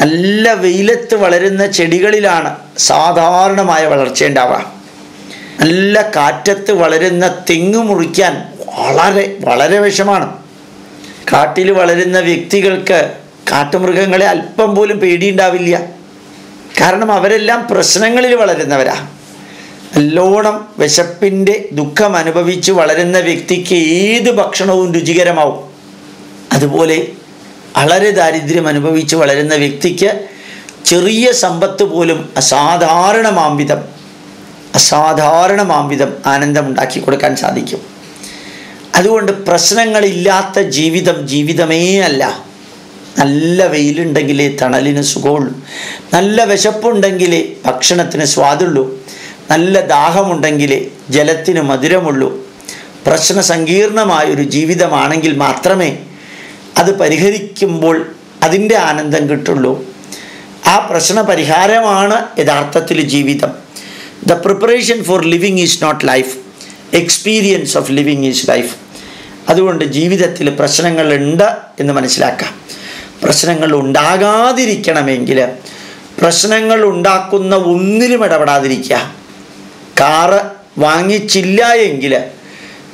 നല്ല വെയിലത്ത് വളരുന്ന ചെടികളിലാണ് സാധാരണമായ വളർച്ച ഉണ്ടാവുക. നല്ല കാറ്റത്ത് വളരുന്ന തെങ്ങ് മുറിക്കാൻ വളരെ വളരെ വിഷമാണ്. കാട്ടിൽ വളരുന്ന വ്യക്തികൾക്ക് കാട്ടുമൃഗങ്ങളെ അല്പം പോലും പേടിയുണ്ടാവില്ല. കാരണം അവരെല്ലാം പ്രശ്നങ്ങളിൽ വളരുന്നവരാ. നല്ലോണം വിശപ്പിന്റെ ദുഃഖം അനുഭവിച്ച് വളരുന്ന വ്യക്തിക്ക് ഏത് ഭക്ഷണവും രുചികരമാവും. അതുപോലെ വളരെ ദാരിദ്ര്യം അനുഭവിച്ച് വളരുന്ന വ്യക്തിക്ക് ചെറിയ സമ്പത്ത് പോലും അസാധാരണമാംവിധം അസാധാരണമാംവിധം ആനന്ദമുണ്ടാക്കി കൊടുക്കാൻ സാധിക്കും. അതുകൊണ്ട് പ്രശ്നങ്ങളില്ലാത്ത ജീവിതം ജീവിതമേ അല്ല. നല്ല വെയിലുണ്ടെങ്കിലേ തണലിന് സുഖമുള്ളൂ. നല്ല വിശപ്പുണ്ടെങ്കിലേ ഭക്ഷണത്തിന് സ്വാദുള്ളൂ. നല്ല ദാഹമുണ്ടെങ്കിലേ ജലത്തിന് മധുരമുള്ളൂ. പ്രശ്ന സങ്കീർണമായൊരു ജീവിതമാണെങ്കിൽ മാത്രമേ അത് പരിഹരിക്കുമ്പോൾ അതിന്റെ ആനന്ദം കിട്ടുള്ളൂ. ആ പ്രശ്ന പരിഹാരമാണ് യഥാർത്ഥത്തിൽ ജീവിതം. The preparation for living is not life experience of living is life അതുകൊണ്ട് ജീവിതത്തിൽ പ്രശ്നങ്ങളുണ്ട് എന്ന് മനസ്സിലാക്കാം. പ്രശ്നങ്ങൾ ഉണ്ടാകാതിരിക്കണമെങ്കിൽ പ്രശ്നങ്ങൾ ഉണ്ടാക്കുന്ന ഒന്നിലും ഇടപെടാതിരിക്കുക. കാറ് വാങ്ങിച്ചില്ല എങ്കിൽ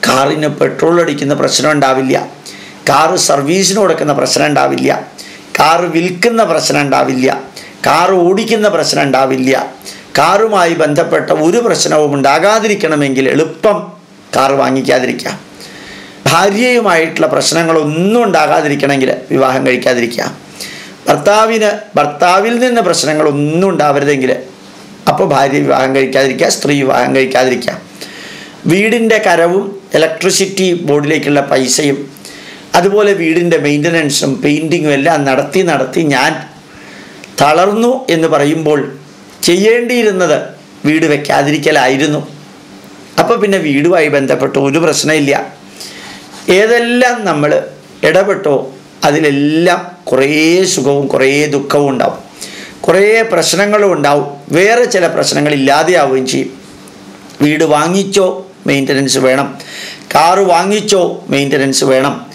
കാറിന് പെട്രോൾ അടിക്കുന്ന പ്രശ്നം ഉണ്ടാവില്ല. കാറ് സർവീസിന് കൊടുക്കുന്ന പ്രശ്നം ഉണ്ടാവില്ല. കാറ് വിൽക്കുന്ന പ്രശ്നം ഉണ്ടാവില്ല. കാറ് ഓടിക്കുന്ന പ്രശ്നം ഉണ്ടാവില്ല. കാറുമായി ബന്ധപ്പെട്ട ഒരു പ്രശ്നവും ഉണ്ടാകാതിരിക്കണമെങ്കിൽ എളുപ്പം കാറ് വാങ്ങിക്കാതിരിക്കുക. ഭാര്യയുമായിട്ടുള്ള പ്രശ്നങ്ങളൊന്നും ഉണ്ടാകാതിരിക്കണമെങ്കിൽ വിവാഹം കഴിക്കാതിരിക്കുക. ഭർത്താവിന് ഭർത്താവിൽ നിന്ന് പ്രശ്നങ്ങളൊന്നും ഉണ്ടാവരുതെങ്കിൽ അപ്പോൾ ഭാര്യ വിവാഹം കഴിക്കാതിരിക്കുക സ്ത്രീ വിവാഹം കഴിക്കാതിരിക്കുക. വീടിന്റെ കരവും ഇലക്ട്രിസിറ്റി ബോർഡിലേക്കുള്ള പൈസയും അതുപോലെ വീടിന്റെ മെയിന്റനൻസും പെയിന്റിങ്ങും എല്ലാം നടത്തി നടത്തി ഞാൻ തളർന്നു എന്ന് പറയുമ്പോൾ ചെയ്യേണ്ടിയിരുന്നത് വീട് വയ്ക്കാതിരിക്കലായിരുന്നു അപ്പോൾ പിന്നെ വീടുമായി ബന്ധപ്പെട്ട് ഒരു പ്രശ്നമില്ല. ഏതെല്ലാം നമ്മൾ ഇടപെട്ടോ അതിലെല്ലാം കുറേ സുഖവും കുറേ ദുഃഖവും ഉണ്ടാവും. കുറേ പ്രശ്നങ്ങളും ഉണ്ടാവും. വേറെ ചില പ്രശ്നങ്ങൾ ഇല്ലാതെയാവുകയും ചെയ്യും. വീട് വാങ്ങിച്ചോ മെയിന്റനൻസ് വേണം. കാറ് വാങ്ങിച്ചോ മെയിന്റനൻസ് വേണം.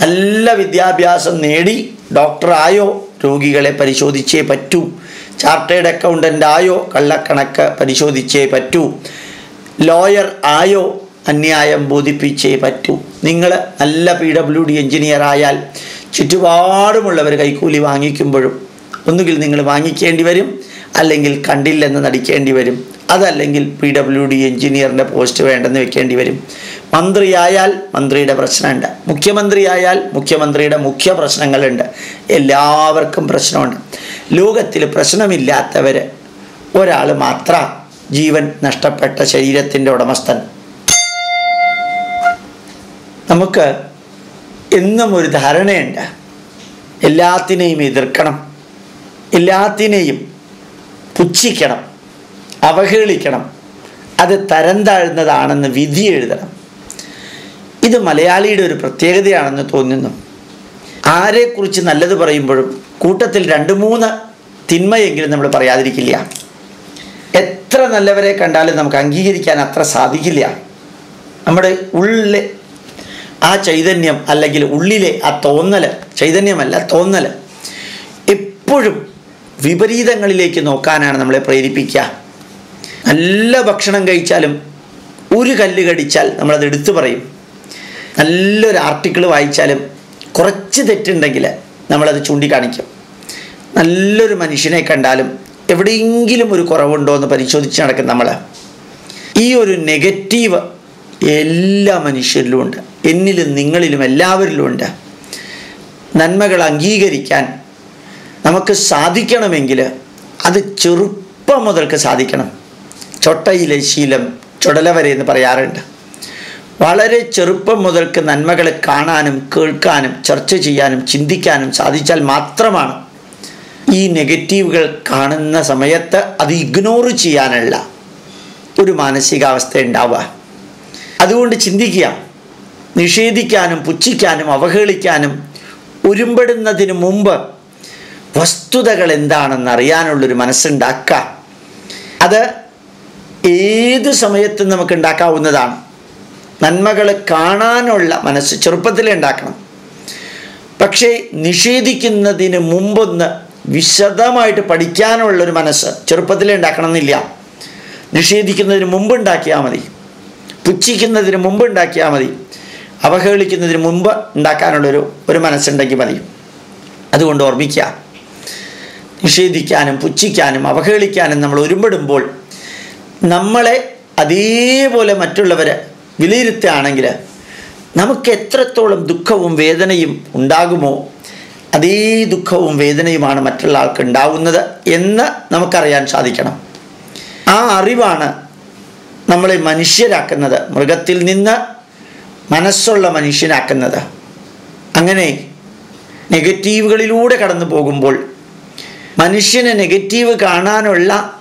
നല്ല വിദ്യാഭ്യാസം നേടി ഡോക്ടറായോ? രോഗികളെ പരിശോധിച്ചേ പറ്റൂ. ചാർട്ടേഡ് അക്കൗണ്ടന്റ് ആയോ കള്ളക്കണക്ക് പരിശോധിച്ചേ പറ്റൂ. ലോയർ ആയോ? അന്യായം ബോധിപ്പിച്ചേ പറ്റൂ. നിങ്ങൾ നല്ല പി ഡബ്ല്യു ഡി എഞ്ചിനീയർ ആയാൽ ചുറ്റുപാടുമുള്ളവർ കൈക്കൂലി വാങ്ങിക്കുമ്പോഴും ഒന്നുകിൽ നിങ്ങൾ വാങ്ങിക്കേണ്ടി വരും അല്ലെങ്കിൽ കണ്ടില്ലെന്ന് നടിക്കേണ്ടി വരും. അതല്ലെങ്കിൽ പി ഡബ്ല്യു ഡി എഞ്ചിനീയറിന്റെ പോസ്റ്റ് വേണ്ടെന്ന് വെക്കേണ്ടി വരും. മന്ത്രിയായാൽ മന്ത്രിയുടെ പ്രശ്നമുണ്ട്. മുഖ്യമന്ത്രിയായാൽ മുഖ്യമന്ത്രിയുടെ മുഖ്യ പ്രശ്നങ്ങളുണ്ട്. എല്ലാവർക്കും പ്രശ്നമുണ്ട്. ലോകത്തിൽ പ്രശ്നമില്ലാത്തവർ ഒരാൾ മാത്ര ജീവൻ നഷ്ടപ്പെട്ട ശരീരത്തിന്റെ ഉടമസ്ഥൻ. നമുക്ക് എന്നും ഒരു ധാരണയുണ്ട്. എല്ലാത്തിനെയും എതിർക്കണം. എല്ലാത്തിനെയും പുച്ഛിക്കണം. അവഹേളിക്കണം. അത് തരം താഴ്ന്നതാണെന്ന് വിധി എഴുതണം. ഇത് മലയാളിയുടെ ഒരു പ്രത്യേകതയാണെന്ന് തോന്നുന്നു. ആരെക്കുറിച്ച് നല്ലത് പറയുമ്പോഴും കൂട്ടത്തിൽ രണ്ട് മൂന്ന് തിന്മയെങ്കിലും നമ്മൾ പറയാതിരിക്കില്ല. എത്ര നല്ലവരെ കണ്ടാലും നമുക്ക് അംഗീകരിക്കാൻ അത്ര സാധിക്കില്ല. നമ്മുടെ ഉള്ളിലെ ആ ചൈതന്യം അല്ലെങ്കിൽ ഉള്ളിലെ ആ തോന്നൽ ചൈതന്യമല്ല തോന്നൽ എപ്പോഴും വിപരീതങ്ങളിലേക്ക് നോക്കാനാണ് നമ്മളെ പ്രേരിപ്പിക്കുക. നല്ല ഭക്ഷണം കഴിച്ചാലും ഒരു കല്ല് കടിച്ചാൽ നമ്മളത് എടുത്തു പറയും. നല്ലൊരു ആർട്ടിക്കിൾ വായിച്ചാലും കുറച്ച് തെറ്റുണ്ടെങ്കിൽ നമ്മളത് ചൂണ്ടിക്കാണിക്കും. നല്ലൊരു മനുഷ്യനെ കണ്ടാലും എവിടെയെങ്കിലും ഒരു കുറവുണ്ടോ എന്ന് പരിശോധിച്ച് നടക്കും നമ്മൾ. ഈ ഒരു നെഗറ്റീവ് എല്ലാ മനുഷ്യരിലും ഉണ്ട്. എന്നിലും നിങ്ങളിലും എല്ലാവരിലും ഉണ്ട്. നന്മകൾ അംഗീകരിക്കാൻ നമുക്ക് സാധിക്കണമെങ്കിൽ അത് ചെറുപ്പം മുതൽക്ക് സാധിക്കണം. ചൊട്ടയിലെ ശീലം ചുടല വരെ എന്ന് പറയാറുണ്ട്. വളരെ ചെറുപ്പം മുതൽക്ക് നന്മകളെ കാണാനും കേൾക്കാനും ചർച്ച ചെയ്യാനും ചിന്തിക്കാനും സാധിച്ചാൽ മാത്രമാണ് ഈ നെഗറ്റീവുകൾ കാണുന്ന സമയത്ത് അത് ഇഗ്നോർ ചെയ്യാനുള്ള ഒരു മാനസികാവസ്ഥ ഉണ്ടാവുക. അതുകൊണ്ട് ചിന്തിക്കുക നിഷേധിക്കാനും പുച്ഛിക്കാനും അവഹേളിക്കാനും ഒരുമ്പെടുന്നതിന് മുമ്പ് വസ്തുതകൾ എന്താണെന്ന് അറിയാനുള്ളൊരു മനസ്സുണ്ടാക്കുക. അത് ഏത് സമയത്തും നമുക്ക് ഉണ്ടാക്കാവുന്നതാണ്. നന്മകൾ കാണാനുള്ള മനസ്സ് ചെറുപ്പത്തിലേ ഉണ്ടാക്കണം പക്ഷേ നിഷേധിക്കുന്നതിന് മുമ്പൊന്ന് വിശദമായിട്ട് പഠിക്കാനുള്ളൊരു മനസ്സ് ചെറുപ്പത്തിലേ ഉണ്ടാക്കണം എന്നില്ല നിഷേധിക്കുന്നതിന് മുമ്പ് ഉണ്ടാക്കിയാൽ മതി. പുച്ഛിക്കുന്നതിന് മുമ്പ് ഉണ്ടാക്കിയാൽ മതി. അവഹേളിക്കുന്നതിന് മുമ്പ് ഉണ്ടാക്കാനുള്ളൊരു ഒരു മനസ്സുണ്ടെങ്കിൽ മതി. അതുകൊണ്ട് ഓർമ്മിക്കുക. നിഷേധിക്കാനും പുച്ഛിക്കാനും അവഹേളിക്കാനും നമ്മൾ ഒരുമ്പെടുമ്പോൾ നമ്മളെ അതേപോലെ മറ്റുള്ളവർ വിലയിരുത്തുകയാണെങ്കിൽ നമുക്ക് എത്രത്തോളം ദുഃഖവും വേദനയും ഉണ്ടാകുമോ അതേ ദുഃഖവും വേദനയുമാണ് മറ്റുള്ള ആൾക്ക് ഉണ്ടാവുന്നത് എന്ന് നമുക്കറിയാൻ സാധിക്കണം. ആ അറിവാണ് നമ്മളെ മനുഷ്യരാക്കുന്നത് മൃഗത്തിൽ നിന്ന് മനസ്സുള്ള മനുഷ്യനാക്കുന്നത്. അങ്ങനെ നെഗറ്റീവുകളിലൂടെ കടന്നു പോകുമ്പോൾ മനുഷ്യന് നെഗറ്റീവ് കാണാനുള്ള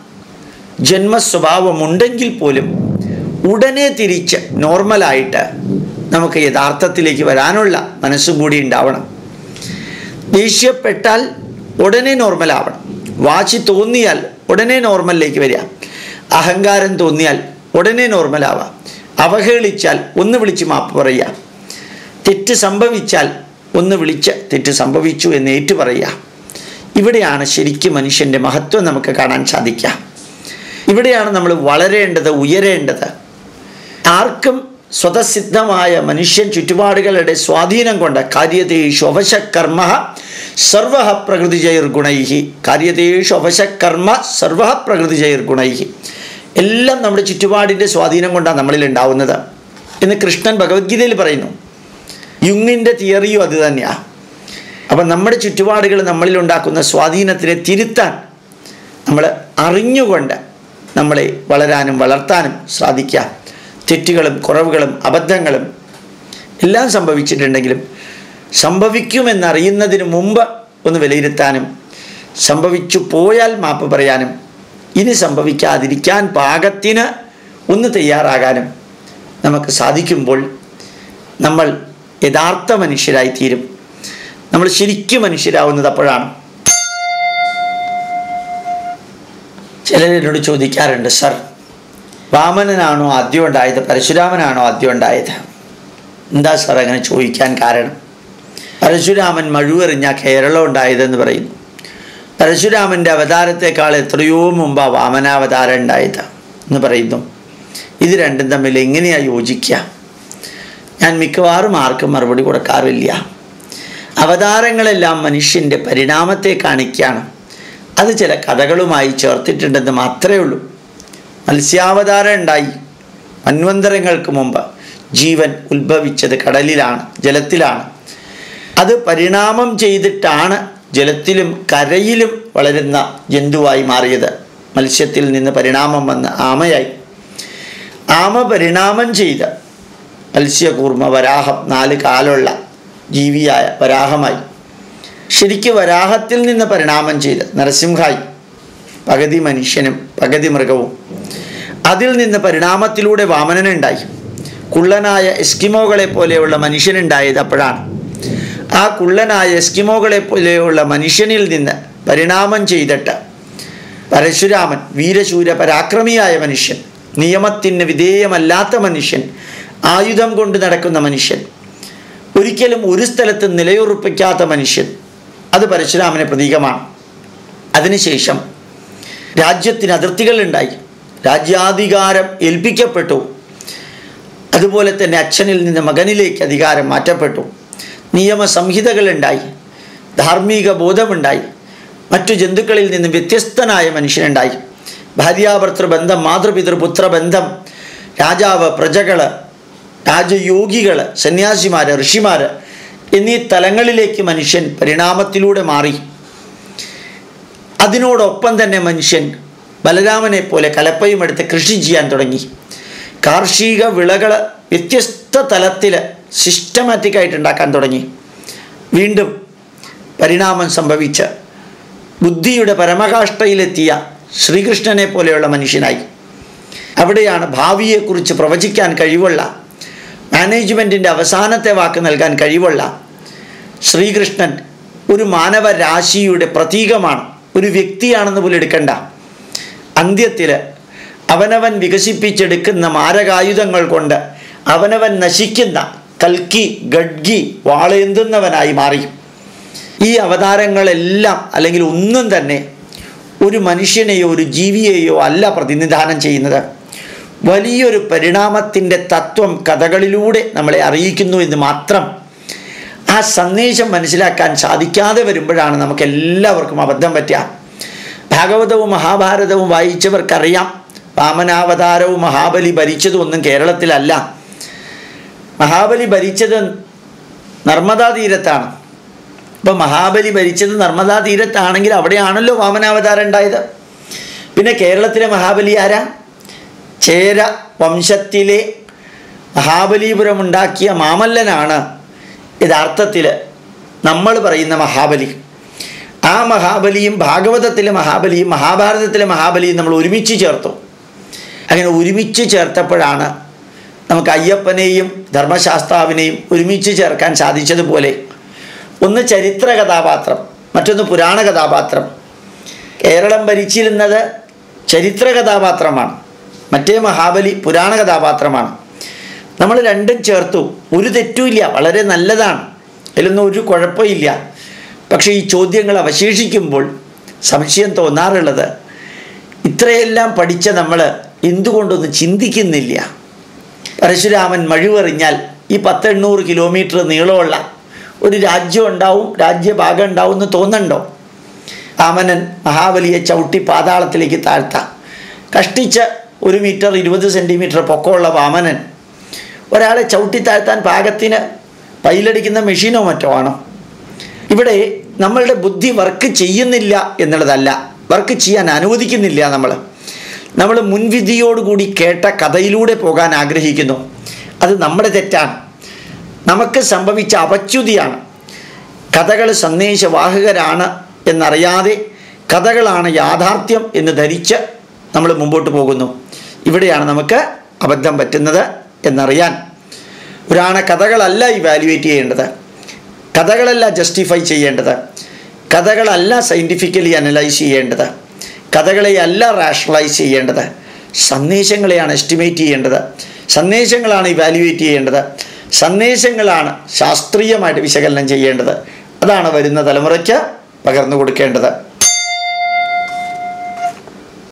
ജന്മസ്വഭാവമുണ്ടെങ്കിൽ പോലും ഉടനെ തിരിച്ച് നോർമലായിട്ട് നമുക്ക് യഥാർത്ഥത്തിലേക്ക് വരാനുള്ള മനസ്സും കൂടി ഉണ്ടാവണം. ദേഷ്യപ്പെട്ടാൽ ഉടനെ നോർമലാവണം. വാശി തോന്നിയാൽ ഉടനെ നോർമലിലേക്ക് വരിക. അഹങ്കാരം തോന്നിയാൽ ഉടനെ നോർമലാവാം അവഹേളിച്ചാൽ ഒന്ന് വിളിച്ച് മാപ്പ് പറയുക. തെറ്റ് സംഭവിച്ചാൽ ഒന്ന് വിളിച്ച് തെറ്റ് സംഭവിച്ചു എന്ന് ഏറ്റു പറയുക. ഇവിടെയാണ് ശരിക്കും മനുഷ്യന്റെ മഹത്വം നമുക്ക് കാണാൻ സാധിക്കുക. ഇവിടെയാണ് നമ്മൾ വളരേണ്ടത് ഉയരേണ്ടത്. ആർക്കും സ്വതസിദ്ധമായ മനുഷ്യൻ ചുറ്റുപാടുകളുടെ സ്വാധീനം കൊണ്ട് കാര്യതേഷു അവശകർമ്മ സർവ പ്രകൃതിജൈർ ഗുണൈഹി കാര്യതേഷു അവശകർമ്മ സർവ പ്രകൃതിജൈർ ഗുണൈഹി എല്ലാം നമ്മുടെ ചുറ്റുപാടിന്റെ സ്വാധീനം കൊണ്ടാണ് നമ്മളിൽ ഉണ്ടാവുന്നത്. എന്ന് കൃഷ്ണൻ ഭഗവത്ഗീതയിൽ പറയുന്നു. യുങ്ങിന്റെ തിയറിയും അത് തന്നെയാണ് അപ്പം നമ്മുടെ ചുറ്റുപാടുകൾ നമ്മളിൽ ഉണ്ടാക്കുന്ന സ്വാധീനത്തിനെ തിരുത്താൻ നമ്മൾ അറിഞ്ഞുകൊണ്ട് നമ്മളെ വളരാനും വളർത്താനും സാധിക്കുക തെറ്റുകളും കുറവുകളും അബദ്ധങ്ങളും എല്ലാം സംഭവിച്ചിട്ടുണ്ടെങ്കിലും സംഭവിക്കുമെന്നറിയുന്നതിന് മുമ്പ് ഒന്ന് വിലയിരുത്താനും സംഭവിച്ചു പോയാൽ മാപ്പ് പറയാനും ഇനി സംഭവിക്കാതിരിക്കാൻ പാകത്തിന് ഒന്ന് തയ്യാറാകാനും നമുക്ക് സാധിക്കുമ്പോൾ നമ്മൾ യഥാർത്ഥ മനുഷ്യരായി തീരും നമ്മൾ ശരിക്കും മനുഷ്യരാവുന്നത് അപ്പോഴാണ്. ചിലരെന്നോട് ചോദിക്കാറുണ്ട് സർ വാമനനാണോ ആദ്യം ഉണ്ടായത് പരശുരാമനാണോ ആദ്യം ഉണ്ടായത് എന്താ സാർ അങ്ങനെ ചോദിക്കാൻ കാരണം? പരശുരാമൻ മഴുവെറിഞ്ഞ കേരളം ഉണ്ടായതെന്ന് പറയുന്നു. പരശുരാമന്റെ അവതാരത്തെക്കാൾ എത്രയോ മുമ്പ് വാമനാവതാരം ഉണ്ടായത് എന്ന് പറയുന്നു. ഇത് രണ്ടും തമ്മിൽ എങ്ങനെയാണ് യോജിക്കുക ഞാൻ മിക്കവാറും ആർക്കും മറുപടി കൊടുക്കാറില്ല. അവതാരങ്ങളെല്ലാം മനുഷ്യന്റെ പരിണാമത്തെ കാണിക്കുകയാണ് അത് ചില കഥകളുമായി ചേർത്തിട്ടുണ്ടെന്ന് മാത്രമേ ഉള്ളൂ. മത്സ്യാവതാരം ഉണ്ടായി. മന്വന്തരങ്ങൾക്ക് മുമ്പ് ജീവൻ ഉത്ഭവിച്ചത് കടലിലാണ് ജലത്തിലാണ്. അത് പരിണാമം ചെയ്തിട്ടാണ് ജലത്തിലും കരയിലും വളരുന്ന ജന്തുവായി മാറിയത്. മത്സ്യത്തിൽ നിന്ന് പരിണാമം വന്ന് ആമയായി. ആമ പരിണാമം ചെയ്ത് മത്സ്യകൂർമ്മ വരാഹം നാല് കാലുള്ള ജീവിയായ വരാഹമായി. ശരിക്ക് വരാഹത്തിൽ നിന്ന് പരിണാമം ചെയ്ത് നരസിംഹായി. പകുതി മനുഷ്യനും പകുതി മൃഗവും. അതിൽ നിന്ന് പരിണാമത്തിലൂടെ വാമനനുണ്ടായി. കുള്ളനായ എസ്കിമോകളെ പോലെയുള്ള മനുഷ്യനുണ്ടായത് അപ്പോഴാണ്. ആ കുള്ളനായ എസ്കിമോകളെ പോലെയുള്ള മനുഷ്യനിൽ നിന്ന് പരിണാമം ചെയ്തിട്ട് പരശുരാമൻ വീരശൂര പരാക്രമിയായ മനുഷ്യൻ നിയമത്തിന് വിധേയമല്ലാത്ത മനുഷ്യൻ ആയുധം കൊണ്ട് നടക്കുന്ന മനുഷ്യൻ ഒരിക്കലും ഒരു സ്ഥലത്ത് നിലയുറപ്പിക്കാത്ത മനുഷ്യൻ അത് പരശുരാമന് പ്രതീകമാണ്. അതിനുശേഷം രാജ്യത്തിന് അതിർത്തികളുണ്ടായി രാജ്യാധികാരം ഏൽപ്പിക്കപ്പെട്ടു. അതുപോലെ തന്നെ അച്ഛനിൽ നിന്ന് മകനിലേക്ക് അധികാരം മാറ്റപ്പെട്ടു. നിയമസംഹിതകളുണ്ടായി. ധാർമ്മിക ബോധമുണ്ടായി. മറ്റു ജന്തുക്കളിൽ നിന്ന് വ്യത്യസ്തനായ മനുഷ്യനുണ്ടായി. ഭാര്യാഭർത്തൃ ബന്ധം മാതൃപിതൃപുത്ര ബന്ധം രാജാവ് പ്രജകൾ രാജയോഗികൾ സന്യാസിമാർ ഋഷിമാർ എന്നീ തലങ്ങളിലേക്ക് മനുഷ്യൻ പരിണാമത്തിലൂടെ മാറി. അതിനോടൊപ്പം തന്നെ മനുഷ്യൻ ബലരാമനെ പോലെ കലപ്പയും എടുത്ത് കൃഷി ചെയ്യാൻ തുടങ്ങി. കാർഷിക വിളകൾ വ്യത്യസ്ത തലത്തിൽ സിസ്റ്റമാറ്റിക്കായിട്ട് ഉണ്ടാക്കാൻ തുടങ്ങി. വീണ്ടും പരിണാമം സംഭവിച്ച് ബുദ്ധിയുടെ പരമകാഷ്ഠയിലെത്തിയ ശ്രീകൃഷ്ണനെ പോലെയുള്ള മനുഷ്യനായി. അവിടെയാണ് ഭാവിയെക്കുറിച്ച് പ്രവചിക്കാൻ കഴിവുള്ള മാനേജ്മെന്റിന്റെ അവസാനത്തെ വാക്ക് നൽകാൻ കഴിവുള്ള ശ്രീകൃഷ്ണൻ ഒരു മാനവരാശിയുടെ പ്രതീകമാണ് ഒരു വ്യക്തിയാണെന്ന് പോലും എടുക്കണ്ട. അന്ത്യത്തിൽ അവനവൻ വികസിപ്പിച്ചെടുക്കുന്ന മാരകായുധങ്ങൾ കൊണ്ട് അവനവൻ നശിക്കുന്ന കൽക്കി ഗഡ്ഗി വാളേന്തുന്നവനായി മാറി. ഈ അവതാരങ്ങളെല്ലാം അല്ലെങ്കിൽ ഒന്നും തന്നെ ഒരു മനുഷ്യനെയോ ഒരു ജീവിയെയോ അല്ല പ്രതിനിധാനം ചെയ്യുന്നത്. വലിയൊരു പരിണാമത്തിന്റെ തത്വം കഥകളിലൂടെ നമ്മളെ അറിയിക്കുന്നു എന്ന് മാത്രം ആ സന്ദേശം മനസ്സിലാക്കാൻ സാധിക്കാതെ വരുമ്പോഴാണ് നമുക്ക് എല്ലാവർക്കും അബദ്ധം പറ്റുക. ഭാഗവതവും മഹാഭാരതവും വായിച്ചവർക്കറിയാം. വാമനാവതാരവും മഹാബലി ഭരിച്ചതും ഒന്നും കേരളത്തിലല്ല. മഹാബലി ഭരിച്ചത് നർമ്മദാ തീരത്താണ്. ഇപ്പം മഹാബലി ഭരിച്ചത് നർമ്മദാ തീരത്താണെങ്കിൽ അവിടെയാണല്ലോ വാമനാവതാരം ഉണ്ടായത്. പിന്നെ കേരളത്തിലെ മഹാബലി ആരാ? ചേര വംശത്തിലെ മഹാബലിപുരം ഉണ്ടാക്കിയ മാമല്ലനാണ്. യഥാർത്ഥത്തിൽ നമ്മൾ പറയുന്ന മഹാബലി. ആ മഹാബലിയും ഭാഗവതത്തിലെ മഹാബലിയും മഹാഭാരതത്തിലെ മഹാബലിയും നമ്മൾ ഒരുമിച്ച് ചേർത്തു. അങ്ങനെ ഒരുമിച്ച് ചേർത്തപ്പോഴാണ് നമുക്ക് അയ്യപ്പനെയും ധർമ്മശാസ്താവിനെയും ഒരുമിച്ച് ചേർക്കാൻ സാധിച്ചതുപോലെ ഒന്ന് ചരിത്ര കഥാപാത്രം മറ്റൊന്ന് പുരാണ കഥാപാത്രം. കേരളം ഭരിച്ചിരുന്നത് ചരിത്ര കഥാപാത്രമാണ്. മറ്റേ മഹാബലി പുരാണ കഥാപാത്രമാണ്. നമ്മൾ രണ്ടും ചേർത്തു. ഒരു തെറ്റുമില്ല വളരെ നല്ലതാണ്. അതിലൊന്നും ഒരു കുഴപ്പമില്ല. പക്ഷേ ഈ ചോദ്യങ്ങൾ അവശേഷിക്കുമ്പോൾ സംശയം തോന്നാറുള്ളത് ഇത്രയെല്ലാം പഠിച്ച നമ്മൾ എന്തുകൊണ്ടൊന്നും ചിന്തിക്കുന്നില്ല? പരശുരാമൻ മഴുവെറിഞ്ഞാൽ ഈ പത്തെണ്ണൂറ് കിലോമീറ്റർ നീളമുള്ള ഒരു രാജ്യം ഉണ്ടാവും രാജ്യഭാഗം ഉണ്ടാവും എന്ന് തോന്നണ്ടോ? രാമനൻ മഹാബലിയെ ചവിട്ടി പാതാളത്തിലേക്ക് താഴ്ത്താം. കഷ്ടിച്ച് ഒരു മീറ്റർ ഇരുപത് സെന്റിമീറ്റർ പൊക്കമുള്ള വാമനൻ ഒരാളെ ചവിട്ടി താഴ്ത്താൻ പാകത്തിന് പൈലടിക്കുന്ന മെഷീനോ മറ്റോ ആണോ? ഇവിടെ നമ്മളുടെ ബുദ്ധി വർക്ക് ചെയ്യുന്നില്ല എന്നുള്ളതല്ല. വർക്ക് ചെയ്യാൻ അനുവദിക്കുന്നില്ല നമ്മൾ നമ്മൾ മുൻവിധിയോടുകൂടി കേട്ട കഥയിലൂടെ പോകാൻ ആഗ്രഹിക്കുന്നു. അത് നമ്മുടെ തെറ്റാണ്. നമുക്ക് സംഭവിച്ച അപച്യുതിയാണ്. കഥകൾ സന്ദേശവാഹകരാണ് എന്നറിയാതെ കഥകളാണ് യാഥാർത്ഥ്യം എന്ന് ധരിച്ച് നമ്മൾ മുമ്പോട്ട് പോകുന്നു. ഇവിടെയാണ് നമുക്ക് അബദ്ധം പറ്റുന്നത് എന്നറിയാൻ. പുരാണ കഥകളല്ല ഇവാലുവേറ്റ് ചെയ്യേണ്ടത്. കഥകളല്ല ജസ്റ്റിഫൈ ചെയ്യേണ്ടത്. കഥകളല്ല സയന്റിഫിക്കലി അനലൈസ് ചെയ്യേണ്ടത്. കഥകളെ അല്ല റാഷണലൈസ് ചെയ്യേണ്ടത്. സന്ദേശങ്ങളെയാണ് എസ്റ്റിമേറ്റ് ചെയ്യേണ്ടത്. സന്ദേശങ്ങളാണ് ഇവാലുവേറ്റ് ചെയ്യേണ്ടത്. സന്ദേശങ്ങളാണ് ശാസ്ത്രീയമായിട്ട് വിശകലനം ചെയ്യേണ്ടത്. അതാണ് വരുന്ന തലമുറയ്ക്ക് പകർന്നു കൊടുക്കേണ്ടത്.